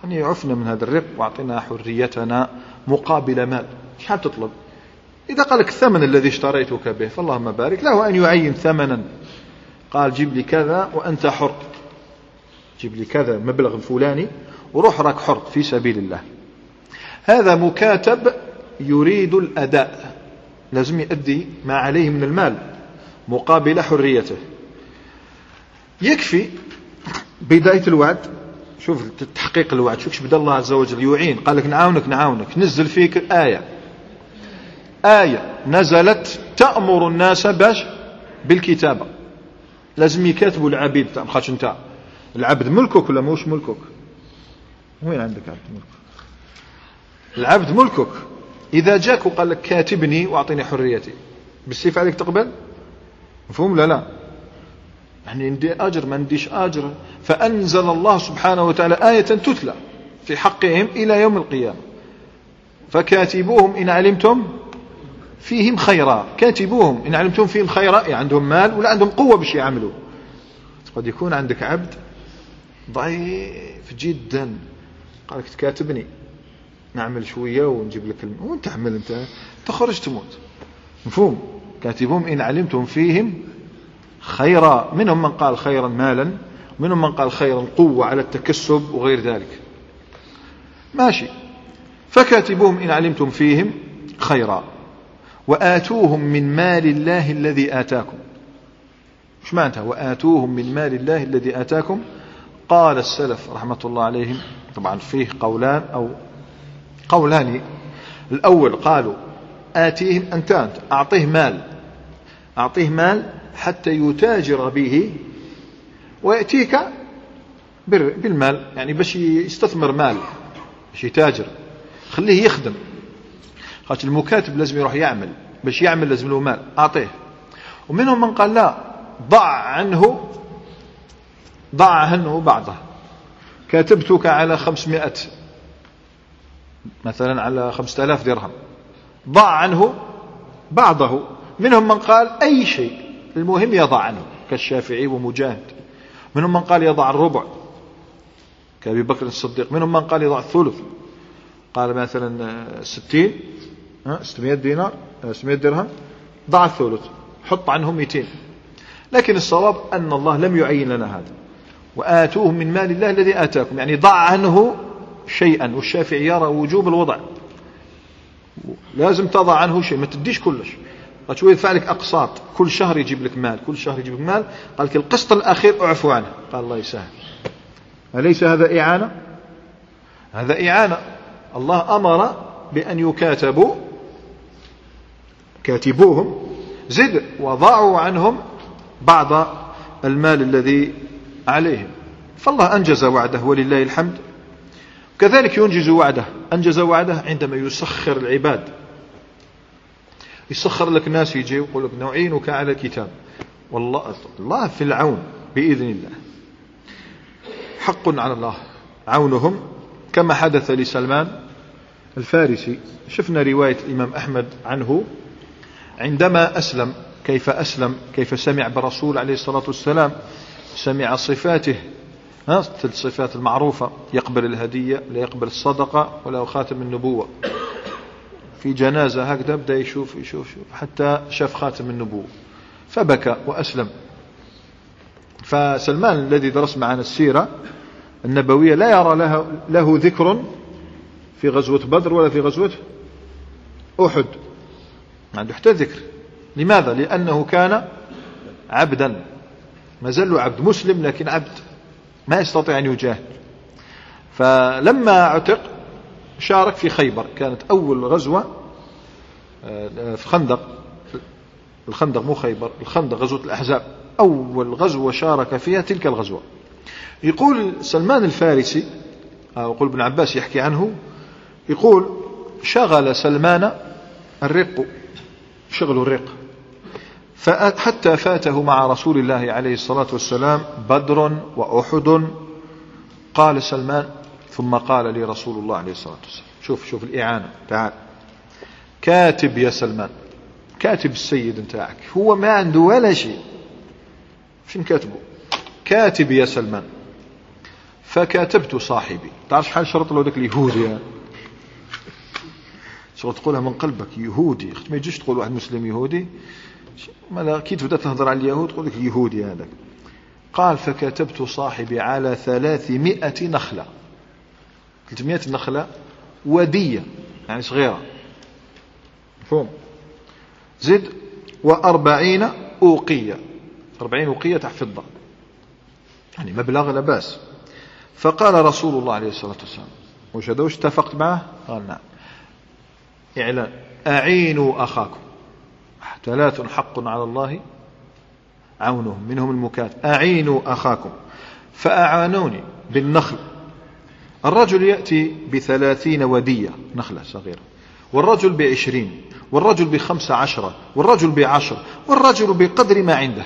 يعني عفنا من هذا الرق واعطنا حريتنا مقابل مال. شحال تطلب؟ إذا قال لك الثمن الذي اشتريتك به فاللهم بارك. له أن يعين ثمنا. قال جيب لي كذا وأنت حر. جيب لي كذا مبلغ الفلاني وروح راك حر في سبيل الله. هذا مكاتب يريد الأداء. لازم يؤدي ما عليه من المال مقابل حريته. يكفي بداية الوعد شوف تحقيق الوعد شوف بدا الله عز وجل يعين. قال لك نعاونك نعاونك. نزل فيك آية. آية. نزلت تأمر الناس باش؟ بالكتابة. لازم يكاتبوا العبيد. تاع خاطش انت. العبد ملكك ولا موش ملكك؟ وين عندك عبد ملكك؟ العبد ملكك. إذا جاك وقال لك كاتبني وأعطيني حريتي. بالسيف عليك تقبل؟ مفهوم؟ لا لا. يعني عندي أجر ما عنديش أجر. فأنزل الله سبحانه وتعالى آية تتلى في حقهم إلى يوم القيامة. فكاتبوهم إن علمتم فيهم خيرا. كاتبوهم إن علمتم فيهم خيرا يعني عندهم مال ولا عندهم قوة باش يعملوا. قد يكون عندك عبد ضعيف جدا. قال لك تكاتبني. نعمل شوية ونجيب لك الم... وانت عمل أنت؟ تخرج تموت. مفهوم؟ كاتبوهم إن علمتم فيهم خيرا. منهم من قال خيرا مالا؟ منهم من قال خيرا قوة على التكسب وغير ذلك. ماشي. فكاتبوهم إن علمتم فيهم خيرا وآتوهم من مال الله الذي آتاكم. مش معناتها وآتوهم من مال الله الذي آتاكم. قال السلف رحمة الله عليهم طبعا فيه قولان أو قولان. الأول قالوا آتيهم أنت أعطيه مال. أعطيه مال حتى يتاجر به ويأتيك بالمال يعني باش يستثمر مال باش يتاجر. خليه يخدم. خاطر المكاتب لازم يروح يعمل باش يعمل لازم له مال. أعطيه. ومنهم من قال لا ضع عنه ضع عنه بعضه. كاتبتك على خمسمائة مثلا على خمسة آلاف درهم. ضع عنه بعضه. منهم من قال أي شيء المهم يضع عنه كالشافعي ومجاهد. منهم من قال يضع الربع كأبي بكر الصديق منهم من قال يضع الثلث. قال مثلا ستين ستمائة دينار ستمائة درهم ضع الثلث حط عنه مئتين لكن الصواب أن الله لم يعين لنا هذا. وآتوه من مال الله الذي آتاكم. يعني ضع عنه شيئا والشافعي يرى وجوب الوضع. لازم تضع عنه شيء ما تديش كلش. شوي يدفع لك أقساط كل شهر يجيب لك مال كل شهر يجيب لك مال. قال لك القسط الأخير أعفو عنه. قال الله يسهل. أليس هذا إعانة؟ هذا إعانة. الله أمر بأن يكاتبوا كاتبوهم. زد وضعوا عنهم بعض المال الذي عليهم. فالله أنجز وعده ولله الحمد. كذلك ينجز وعده. أنجز وعده عندما يسخر العباد. يسخر لك ناس يجي ويقول لك نعينك على الكتاب والله الله في العون بإذن الله. حق على الله. عونهم. كما حدث لسلمان الفارسي. شفنا رواية الإمام أحمد عنه. عندما أسلم كيف أسلم؟ كيف سمع برسول عليه الصلاة والسلام؟ سمع صفاته. الصفات المعروفة. يقبل الهدية لا يقبل الصدقة ولا خاتم النبوة. في جنازة هكذا بدأ يشوف يشوف يشوف حتى شاف خاتم النبوة. فبكى وأسلم. فسلمان الذي درس معنا السيرة النبوية لا يرى له, له ذكر في غزوة بدر ولا في غزوة أحد. ما عنده حتى ذكر. لماذا؟ لأنه كان عبدا. ما زال عبد مسلم لكن عبد. ما يستطيع أن يجاهد. فلما عتق شارك في خيبر. كانت أول غزوة آه، في خندق. الخندق مو خيبر الخندق غزوة الأحزاب. أول غزوة شارك فيها تلك الغزوة. يقول سلمان الفارسي أو يقول ابن عباس يحكي عنه يقول شغل سلمان الرق شغل الرق. حتى فاته مع رسول الله عليه الصلاة والسلام بدر وأحد. قال سلمان ثم قال لي رسول الله عليه الصلاة والسلام شوف شوف الإعانة تعال. كاتب يا سلمان كاتب السيد نتاعك هو ما عنده ولا شيء. شنو كاتبه؟ كاتب يا سلمان فكاتبت صاحبي. تعرف شحال شرط له ذاك اليهودي؟ شرط تقولها من قلبك يهودي. ما يجيش تقول واحد مسلم يهودي. كي تبدا تهضر على اليهود تقول لك اليهودي هذاك. قال فكتبت صاحبي على ثلاثمائة نخلة. ثلاثمائة نخلة ودية يعني صغيرة. مفهوم؟ زد وأربعين أوقية. أربعين أوقية تاع فضة. يعني مبلغ لا بأس. فقال رسول الله عليه الصلاة والسلام وش هذا؟ وش اتفقت معه؟ قال نعم. إعلان. أعينوا أخاكم. ثلاث حق على الله. عونهم. منهم المكات. أعينوا أخاكم. فأعانوني بالنخل. الرجل يأتي بثلاثين ودية نخلة صغيرة والرجل بعشرين والرجل بخمسة عشرة والرجل بعشر والرجل بقدر ما عنده.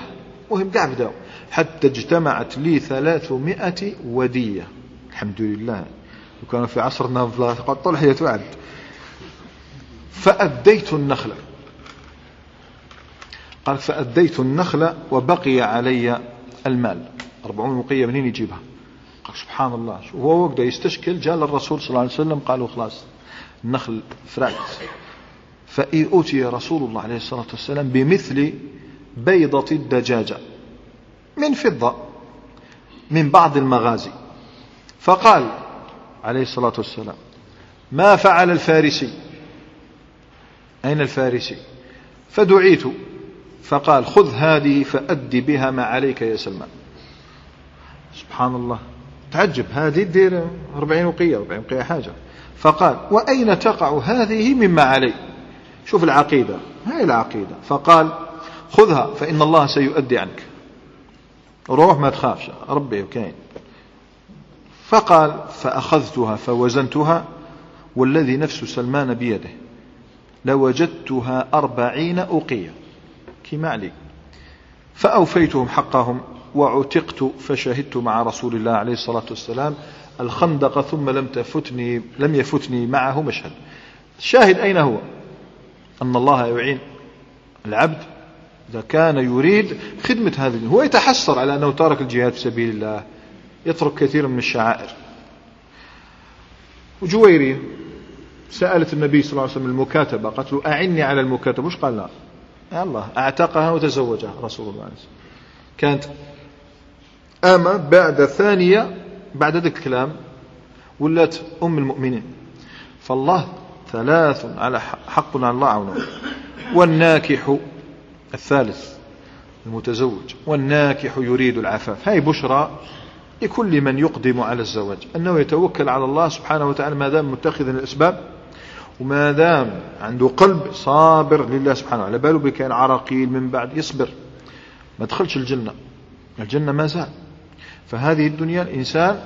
وهم قاعد حتى اجتمعت لي ثلاثمائة ودية. الحمد لله. وكانوا في عصرنا قد طول حياة وعد فأديت النخلة. قال فأديت النخلة وبقي علي المال. أربعون وقية منين يجيبها؟ سبحان الله. وهو وقت يستشكل جاء للرسول صلى الله عليه وسلم قالوا خلاص النخل فرات فأوتي رسول الله عليه الصلاة والسلام بمثل بيضة الدجاجة من فضة من بعض المغازي. فقال عليه الصلاة والسلام ما فعل الفارسي؟ أين الفارسي؟ فدعيت. فقال خذ هذه فأدي بها ما عليك يا سلمان. سبحان الله. تعجب هذه دير أربعين وقية أربعين وقية حاجة. فقال وأين تقع هذه مما علي؟ شوف العقيدة هاي العقيدة؟ فقال خذها فإن الله سيؤدي عنك. روح ما تخافش ربي كاين فقال فأخذتها فوزنتها والذي نفس سلمان بيده. لوجدتها أربعين أوقية. كما علي فأوفيتهم حقهم. وعتقت فشهدت مع رسول الله عليه الصلاة والسلام الخندق ثم لم تفتني لم يفتني معه مشهد. الشاهد أين هو؟ أن الله يعين العبد إذا كان يريد خدمة هذه هو يتحسر على أنه ترك الجهاد في سبيل الله يترك كثيرا من الشعائر. وجويري سألت النبي صلى الله عليه وسلم المكاتبة قالت له أعني على المكاتبة. وش قال؟ لا. الله أعتقها وتزوجها رسول الله عليه وسلم. كانت أما بعد ثانية بعد ذلك الكلام ولات أم المؤمنين. فالله ثلاث على حق على الله عونه والناكح الثالث المتزوج. والناكح يريد العفاف. هاي بشرى لكل من يقدم على الزواج. أنه يتوكل على الله سبحانه وتعالى ما دام متخذا الأسباب وما دام عنده قلب صابر لله سبحانه على باله بكان عراقيل من بعد يصبر. ما دخلش الجنة. الجنة ما زال. فهذه الدنيا الإنسان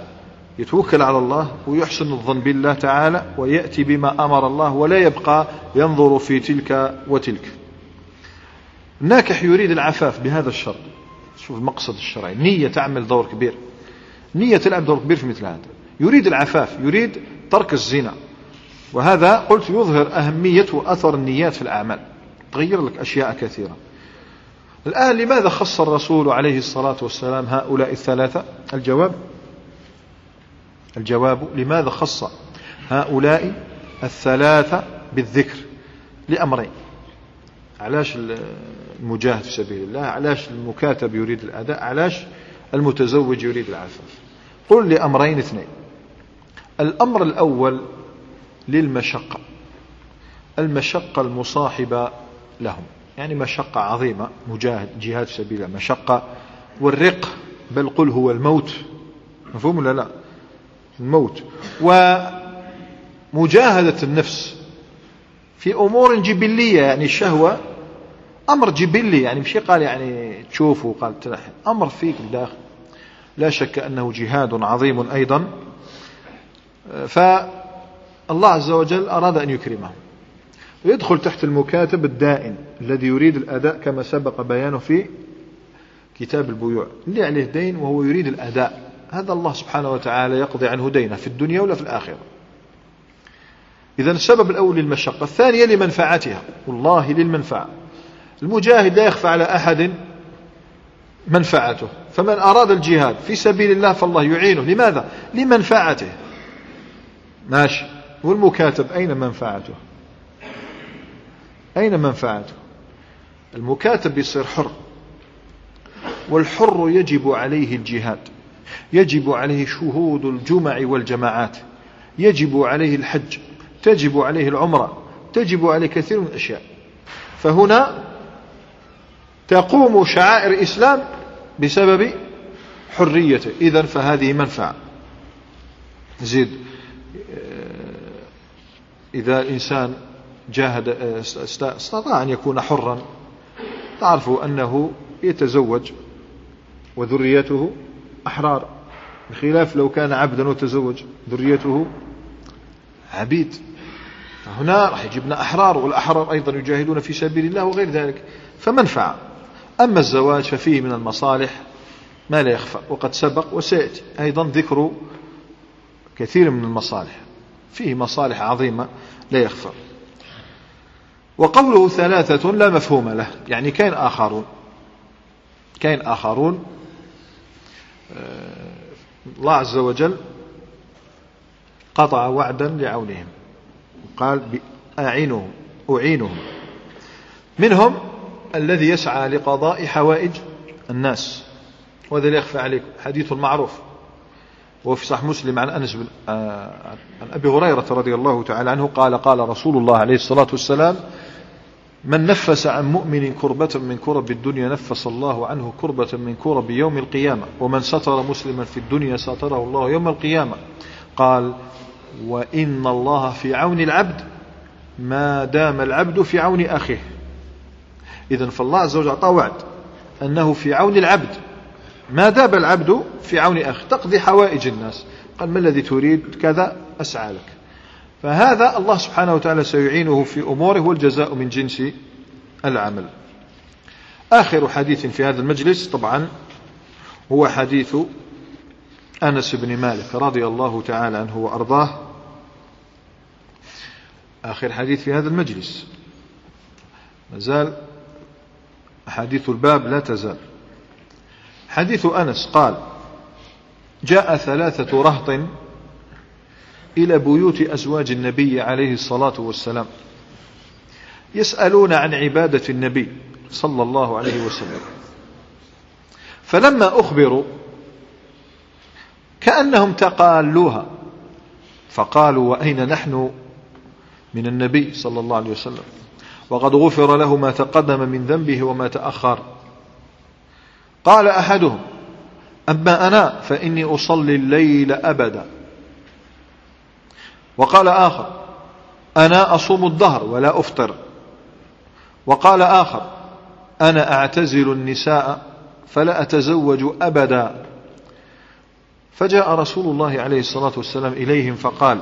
يتوكل على الله ويحسن الظن بالله تعالى ويأتي بما أمر الله ولا يبقى ينظر في تلك وتلك. الناكح يريد العفاف بهذا الشرط. شوف المقصد الشرعي نية تعمل دور كبير. نية تلعب دور كبير في مثل هذا. يريد العفاف يريد ترك الزنا. وهذا قلت يظهر أهمية وأثر النيات في الأعمال. تغير لك أشياء كثيرة. الآن لماذا خص الرسول عليه الصلاة والسلام هؤلاء الثلاثة؟ الجواب. الجواب لماذا خص هؤلاء الثلاثة بالذكر لأمرين؟ علاش المجاهد في سبيل الله؟ علاش المكاتب يريد الأداء؟ علاش المتزوج يريد العفاف؟ قل لأمرين اثنين. الأمر الأول للمشقة. المشقة المصاحبة لهم. يعني مشقة عظيمة مجاهد جهاد سبيل مشقة. والرق بل قل هو الموت. مفهوم ولا لا؟ الموت. ومجاهدة النفس في أمور جبلية يعني الشهوة أمر جبلي يعني مش قال يعني تشوفه قال تلحي أمر فيك الداخل لا شك أنه جهاد عظيم أيضا. فالله عز وجل أراد أن يكرمه. يدخل تحت المكاتب الدائن الذي يريد الأداء كما سبق بيانه في كتاب البيوع. اللي عليه دين وهو يريد الأداء. هذا الله سبحانه وتعالى يقضي عنه دينه في الدنيا ولا في الآخرة. إذا السبب الأول للمشقة الثانية لمنفعتها. والله للمنفعة. المجاهد لا يخفى على أحد منفعته. فمن أراد الجهاد في سبيل الله فالله يعينه. لماذا؟ لمنفعته. ماشي. والمكاتب أين منفعته؟ أين منفعته؟ المكاتب يصير حر. والحر يجب عليه الجهاد. يجب عليه شهود الجمع والجماعات. يجب عليه الحج. تجب عليه العمرة. تجب عليه كثير من الأشياء. فهنا تقوم شعائر الإسلام بسبب حريته. إذا فهذه منفعة. زيد إذا الإنسان جاهد استطاع أن يكون حرا. تعرفوا أنه يتزوج وذريته أحرار. بخلاف لو كان عبدا وتزوج ذريته عبيد. هنا راح يجيبنا أحرار والأحرار أيضا يجاهدون في سبيل الله وغير ذلك. فمنفعة. أما الزواج ففيه من المصالح ما لا يخفى وقد سبق وسيأتي. أيضا ذكر كثير من المصالح. فيه مصالح عظيمة لا يخفى. وقوله ثلاثة لا مفهوم له. يعني كاين آخرون. كاين آخرون. آه، الله عز وجل قطع وعدا لعونهم. قال أعينهم أعينهم. منهم الذي يسعى لقضاء حوائج الناس. وهذا لا يخفى عليكم. حديث معروف. وفي صحيح مسلم عن أنس بن آه، عن أبي هريرة رضي الله تعالى عنه قال قال رسول الله عليه الصلاة والسلام من نفس عن مؤمن كربة من كرب الدنيا نفس الله عنه كربة من كرب يوم القيامة. ومن ستر مسلما في الدنيا ستره الله يوم القيامة. قال وإن الله في عون العبد ما دام العبد في عون أخيه. إذا فالله عز وجل أعطى وعد أنه في عون العبد. ما دام العبد في عون أخيه. تقضي حوائج الناس. قال ما الذي تريد كذا أسعى لك. فهذا الله سبحانه وتعالى سيعينه في أموره والجزاء من جنس العمل. آخر حديث في هذا المجلس طبعا هو حديث أنس بن مالك رضي الله تعالى عنه وأرضاه. آخر حديث في هذا المجلس. مازال حديث الباب لا تزال. حديث أنس قال جاء ثلاثة رهط إلى بيوت أزواج النبي عليه الصلاة والسلام. يسألون عن عبادة النبي صلى الله عليه وسلم. فلما أخبروا كأنهم تقالوها فقالوا وأين نحن من النبي صلى الله عليه وسلم؟ وقد غفر له ما تقدم من ذنبه وما تأخر. قال أحدهم أما أنا فإني أصلي الليل أبدا. وقال آخر أنا أصوم الظهر ولا أفطر. وقال آخر أنا أعتزل النساء فلا أتزوج أبدا. فجاء رسول الله عليه الصلاة والسلام إليهم فقال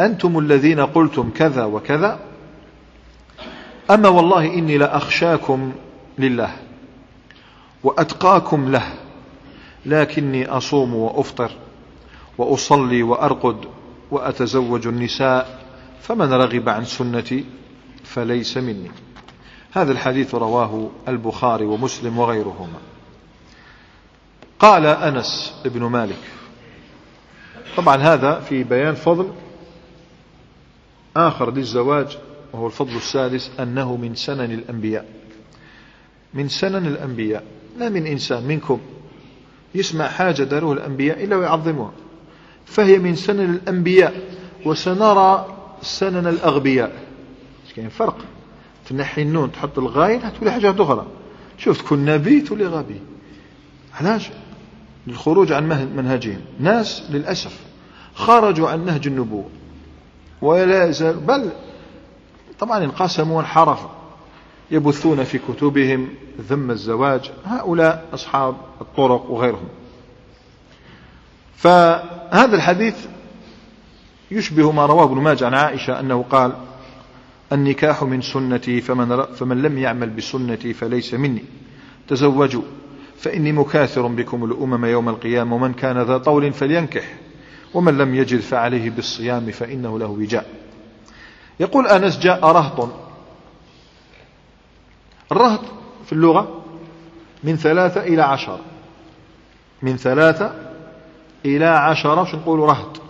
أنتم الذين قلتم كذا وكذا؟ أما والله إني لأخشاكم لله وأتقاكم له لكني أصوم وأفطر وأصلي وأرقد وأتزوج النساء فمن رغب عن سنتي فليس مني. هذا الحديث رواه البخاري ومسلم وغيرهما. قال أنس بن مالك طبعا هذا في بيان فضل آخر للزواج وهو الفضل السادس أنه من سنن الأنبياء. من سنن الأنبياء لا من إنسان منكم يسمع حاجة داروه الأنبياء إلا ويعظمها. فهي من سنن الأنبياء وسنرى سنن الأغبياء. كاين فرق؟ تنحي النون تحط الغاين تولي حاجة أخرى. شوف تكون نبي تولي غبي. علاش؟ للخروج عن منهجهم. ناس للأسف خرجوا عن نهج النبوة. ولا يزال بل طبعا انقسموا وانحرفوا يبثون في كتبهم ذم الزواج. هؤلاء أصحاب الطرق وغيرهم. فهذا الحديث يشبه ما رواه ابن ماجه عن عائشة أنه قال النكاح من سنتي فمن, فمن لم يعمل بسنتي فليس مني. تزوجوا فإني مكاثر بكم الأمم يوم القيامة ومن كان ذا طول فلينكح ومن لم يجد فعليه بالصيام فإنه له وجاء. يقول أنس جاء رهط. الرهط في اللغة من ثلاثة إلى عشر. من ثلاثة إلى عشرة شو نقول رهط.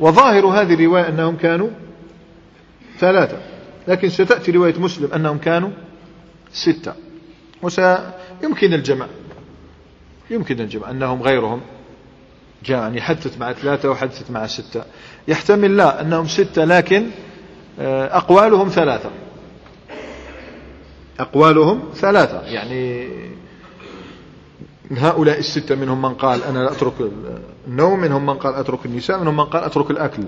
وظاهر هذه الرواية أنهم كانوا ثلاثة لكن ستأتي رواية مسلم أنهم كانوا ستة. وسيمكن الجمع يمكن الجمع أنهم غيرهم. جاء يعني حدثت مع ثلاثة وحدثت مع ستة. يحتمل لا أنهم ستة لكن آه، أقوالهم ثلاثة. أقوالهم ثلاثة يعني هؤلاء الستة منهم من قال أنا لا أترك النوم منهم من قال أترك النساء منهم من قال أترك الأكل.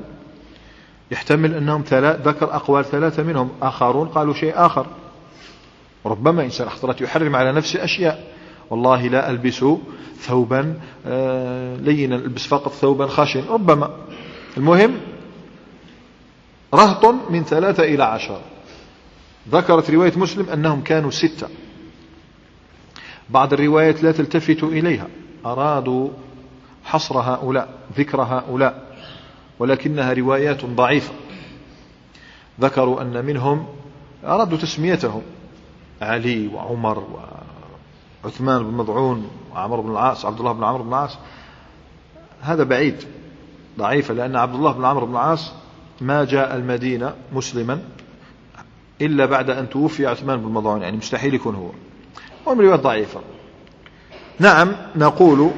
يحتمل أنهم ثلاث ذكر أقوال ثلاثة منهم. آخرون قالوا شيء آخر. ربما إنسان احترت يحرم على نفسه أشياء. والله لا ألبس ثوبا آه، لينا ألبس فقط ثوبا خشن. ربما. المهم رهط من ثلاثة إلى عشر. ذكرت رواية مسلم أنهم كانوا ستة. بعض الروايات لا تلتفت إليها. أرادوا حصر هؤلاء ذكر هؤلاء ولكنها روايات ضعيفة. ذكروا أن منهم أرادوا تسميتهم علي وعمر وعثمان بن مضعون وعمر بن العاص عبد الله بن عمرو بن العاص. هذا بعيد ضعيفة لأن عبد الله بن عمرو بن العاص ما جاء المدينة مسلما إلا بعد أن توفي عثمان بن مضعون يعني مستحيل يكون هو. وهم روايات ضعيفة نعم نقول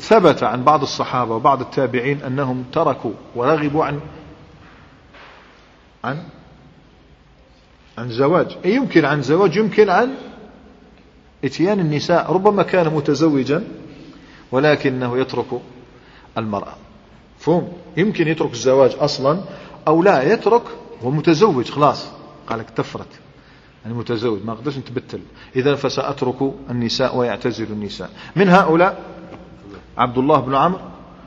ثبت عن بعض الصحابة وبعض التابعين أنهم تركوا ورغبوا عن عن عن زواج. يمكن عن زواج يمكن عن إتيان النساء. ربما كان متزوجا ولكنه يترك المرأة. فهم يمكن يترك الزواج أصلا أو لا يترك ومتزوج خلاص. قال اكتفرت يعني متزوج ما أقدرش نتبتل إذا فسأترك النساء ويعتزل النساء. من هؤلاء؟ عبد الله بن عمرو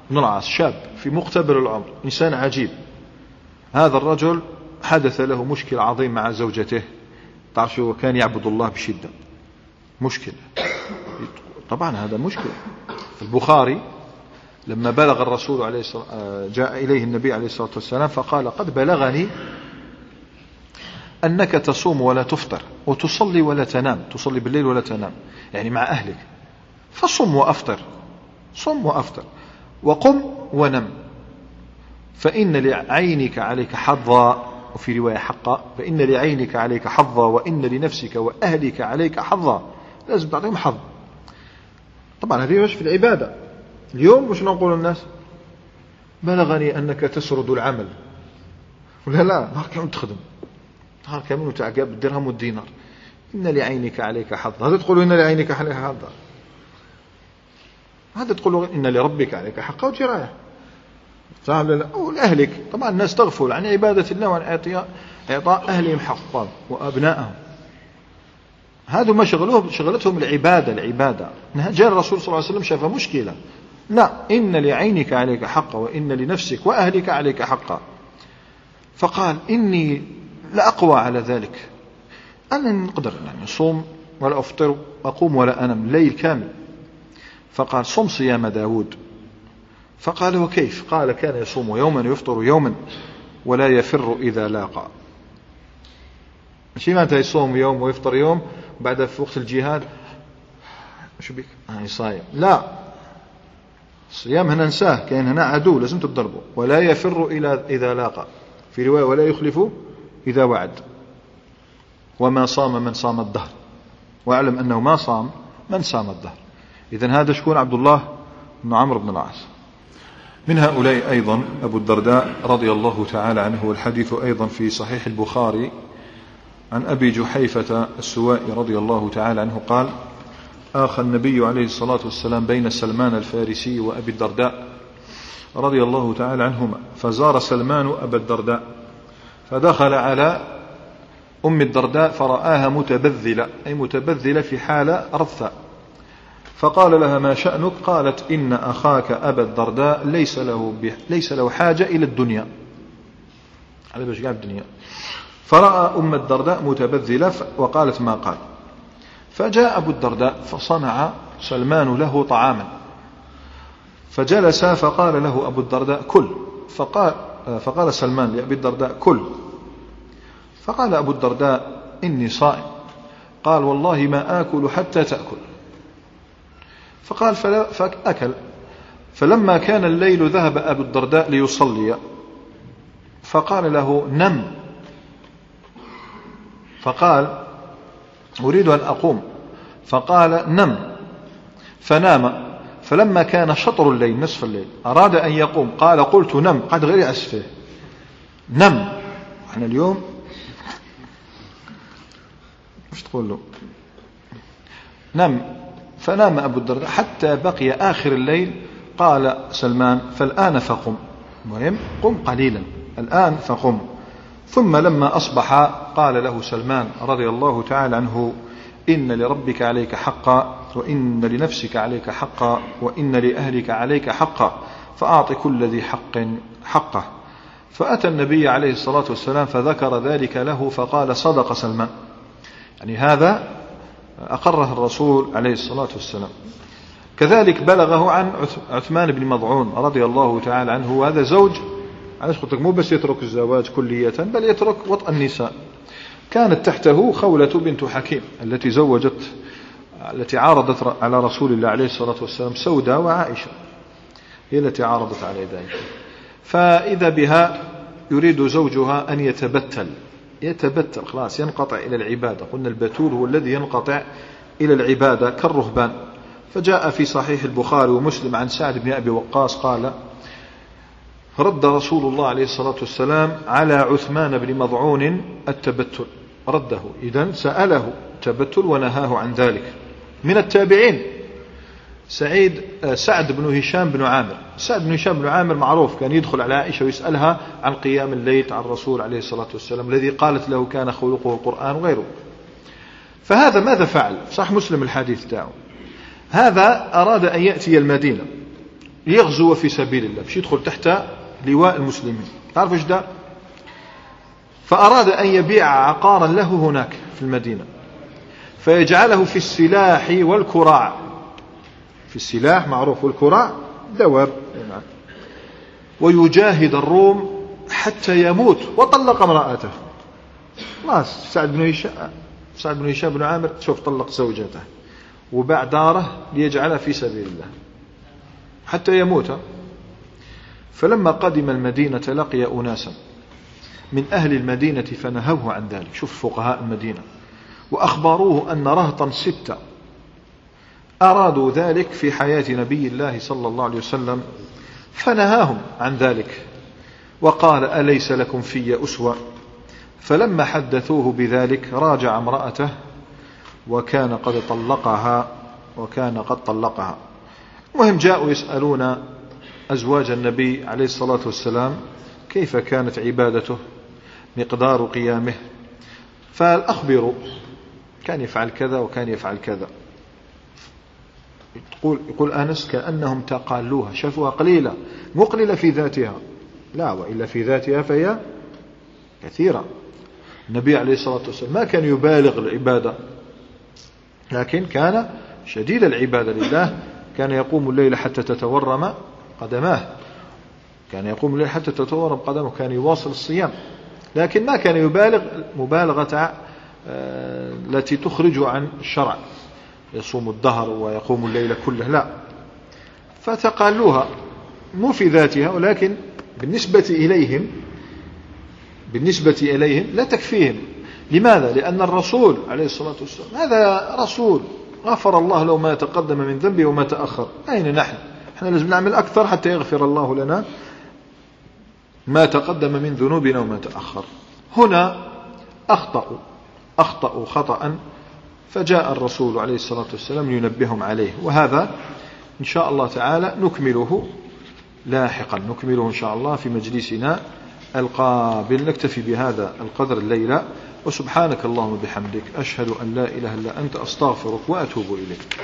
بن العاص شاب في مقتبل العمر إنسان عجيب. هذا الرجل حدث له مشكل عظيم مع زوجته. تعرف شو كان يعبد الله بشدة. مشكلة. طبعا هذا مشكلة. البخاري لما بلغ الرسول عليه الصلاة جاء إليه النبي عليه الصلاة والسلام فقال قد بلغني أنك تصوم ولا تفطر وتصلي ولا تنام تصلي بالليل ولا تنام يعني مع أهلك. فصم وأفطر صم وأفطر وقم ونم. فإن لعينك عليك حظا وفي رواية حقا فإن لعينك عليك حظا وإن لنفسك وأهلك عليك حظا. لازم تعطيهم حظ. طبعا هذه مش في العبادة. اليوم وش نقول الناس؟ بلغني أنك تسرد العمل. ولا لا؟ كامل تخدم. نهار كامل وتعقب الدرهم والدينار. إن لعينك عليك حظ. هذا تقول إن لعينك عليك حظ. هذا تقول إن لربك عليك حقا وجراية فاهم لا أو لأهلك. طبعا الناس تغفل عن عبادة الله وعن إعطاء أهلهم حقا وأبنائهم. هذا ما شغلوه شغلتهم العبادة العبادة. جاء الرسول صلى الله عليه وسلم شاف مشكلة. لا إن لعينك عليك حقا وإن لنفسك وأهلك عليك حقا فقال إني لا أقوى على ذلك. أنا نقدر يعني صوم ولا أفطر أقوم ولا أنم ليل كامل. فقال صم صيام داود. فقال وكيف قال كان يصوم يوما ويفطر يوما ولا يفر إذا لاقى. ماشي؟ معناتها يصوم يوم ويفطر يوم بعد في وقت الجهاد. شو بك هاي صايم لا. الصيام هنا نساه كأن هنا عدو لازم تضربه. ولا يفر إلى إذا لاقى. في رواية ولا يخلف إذا وعد. وما صام من صام الدهر. وأعلم أنه ما صام من صام الدهر. إذا هذا شكون؟ عبد الله بن عمرو بن العاص. من هؤلاء أيضا أبو الدرداء رضي الله تعالى عنه والحديث أيضا في صحيح البخاري. عن أبي جحيفة السوائي رضي الله تعالى عنه قال آخى النبي عليه الصلاة والسلام بين سلمان الفارسي وأبي الدرداء رضي الله تعالى عنهما فزار سلمان أبا الدرداء. فدخل على أم الدرداء فرآها متبذلة أي متبذلة في حالة رثة فقال لها ما شأنك؟ قالت إن أخاك أبا الدرداء ليس له, ليس له حاجة إلى الدنيا. على باش الدنيا. فرأى أم الدرداء متبذلة وقالت ما قال. فجاء أبو الدرداء فصنع سلمان له طعاما. فجلس فقال له أبو الدرداء كل فقال, فقال سلمان لأبي الدرداء كل. فقال أبو الدرداء إني صائم. قال والله ما آكل حتى تأكل. فقال فأكل. فلما كان الليل ذهب أبو الدرداء ليصلي. فقال له نم. فقال أريد أن أقوم. فقال نم. فنام. فلما كان شطر الليل نصف الليل أراد أن يقوم. قال قلت نم قد غير أسفه نم. إحنا اليوم مش تقول له. نم فنام أبو الدرداء حتى بقي آخر الليل. قال سلمان فالآن فقم. مهم قم قليلا. الآن فقم. ثم لما أصبح قال له سلمان رضي الله تعالى عنه إن لربك عليك حقا وإن لنفسك عليك حقا وإن لأهلك عليك حقا فأعط كل ذي حق حقه. فأتى النبي عليه الصلاة والسلام فذكر ذلك له فقال صدق سلمان. يعني هذا أقره الرسول عليه الصلاة والسلام. كذلك بلغه عن عثمان بن مضعون رضي الله تعالى عنه وهذا زوج علاش قلت لك مو بس يترك الزواج كلية بل يترك وطأ النساء. كانت تحته خولة بنت حكيم التي زوجت التي عارضت على رسول الله عليه الصلاة والسلام سوداء وعائشة. هي التي عارضت عليه ذلك. فإذا بها يريد زوجها أن يتبتل. يتبتل خلاص ينقطع إلى العبادة. قلنا البتول هو الذي ينقطع إلى العبادة كالرهبان. فجاء في صحيح البخاري ومسلم عن سعد بن أبي وقاص قال رد رسول الله عليه الصلاة والسلام على عثمان بن مضعون التبتل. رده. إذا سأله التبتل ونهاه عن ذلك. من التابعين. سعيد آه، سعد بن هشام بن عامر. سعد بن هشام بن عامر معروف كان يدخل على عائشة ويسألها عن قيام الليل عن الرسول عليه الصلاة والسلام الذي قالت له كان خلقه القرآن وغيره. فهذا ماذا فعل؟ صح مسلم الحديث تاعه. هذا أراد أن يأتي المدينة ليغزو في سبيل الله باش يدخل تحت لواء المسلمين. تعرف إيش ده فأراد أن يبيع عقارا له هناك في المدينة فيجعله في السلاح والكراع. في السلاح معروف والكراع دواب. ويجاهد الروم حتى يموت. وطلق امرأته. خلاص سعد بن هشام سعد بن هشام بن عامر شوف طلق زوجته. وباع داره ليجعلها في سبيل الله. حتى يموت. فلما قدم المدينة لقي أناسا من أهل المدينة فنهوه عن ذلك. شوف فقهاء المدينة. وأخبروه أن رهطا ستة أرادوا ذلك في حياة نبي الله صلى الله عليه وسلم فنهاهم عن ذلك. وقال أليس لكم في أسوة؟ فلما حدثوه بذلك راجع امرأته وكان قد طلقها وكان قد طلقها. المهم جاءوا يسألون أزواج النبي عليه الصلاة والسلام كيف كانت عبادته مقدار قيامه. فالأخبروا كان يفعل كذا وكان يفعل كذا. يقول, يقول أنس كأنهم تقالوها شافوها قليلة مقللة في ذاتها. لا وإلا في ذاتها فهي كثيرة. النبي عليه الصلاة والسلام ما كان يبالغ العبادة لكن كان شديد العبادة لله. كان يقوم الليل حتى تتورم قدماه. كان يقوم الليل حتى تتورم قدمه كان يواصل الصيام. لكن ما كان يبالغ مبالغة آه، التي تخرج عن الشرع. يصوم الدهر ويقوم الليل كله لا. فتقالوها مو في ذاتها ولكن بالنسبة إليهم بالنسبة إليهم لا تكفيهم. لماذا؟ لأن الرسول عليه الصلاة والسلام هذا رسول غفر الله له ما تقدم من ذنبه وما تأخر. أين نحن؟ إحنا لازم نعمل أكثر حتى يغفر الله لنا ما تقدم من ذنوبنا وما تأخر. هنا أخطأوا أخطأوا خطأ فجاء الرسول عليه الصلاة والسلام لينبههم عليه. وهذا إن شاء الله تعالى نكمله لاحقا. نكمله إن شاء الله في مجلسنا القابل. نكتفي بهذا القدر الليلة وسبحانك اللهم بحمدك أشهد أن لا إله إلا أنت أستغفرك وأتوب إليك.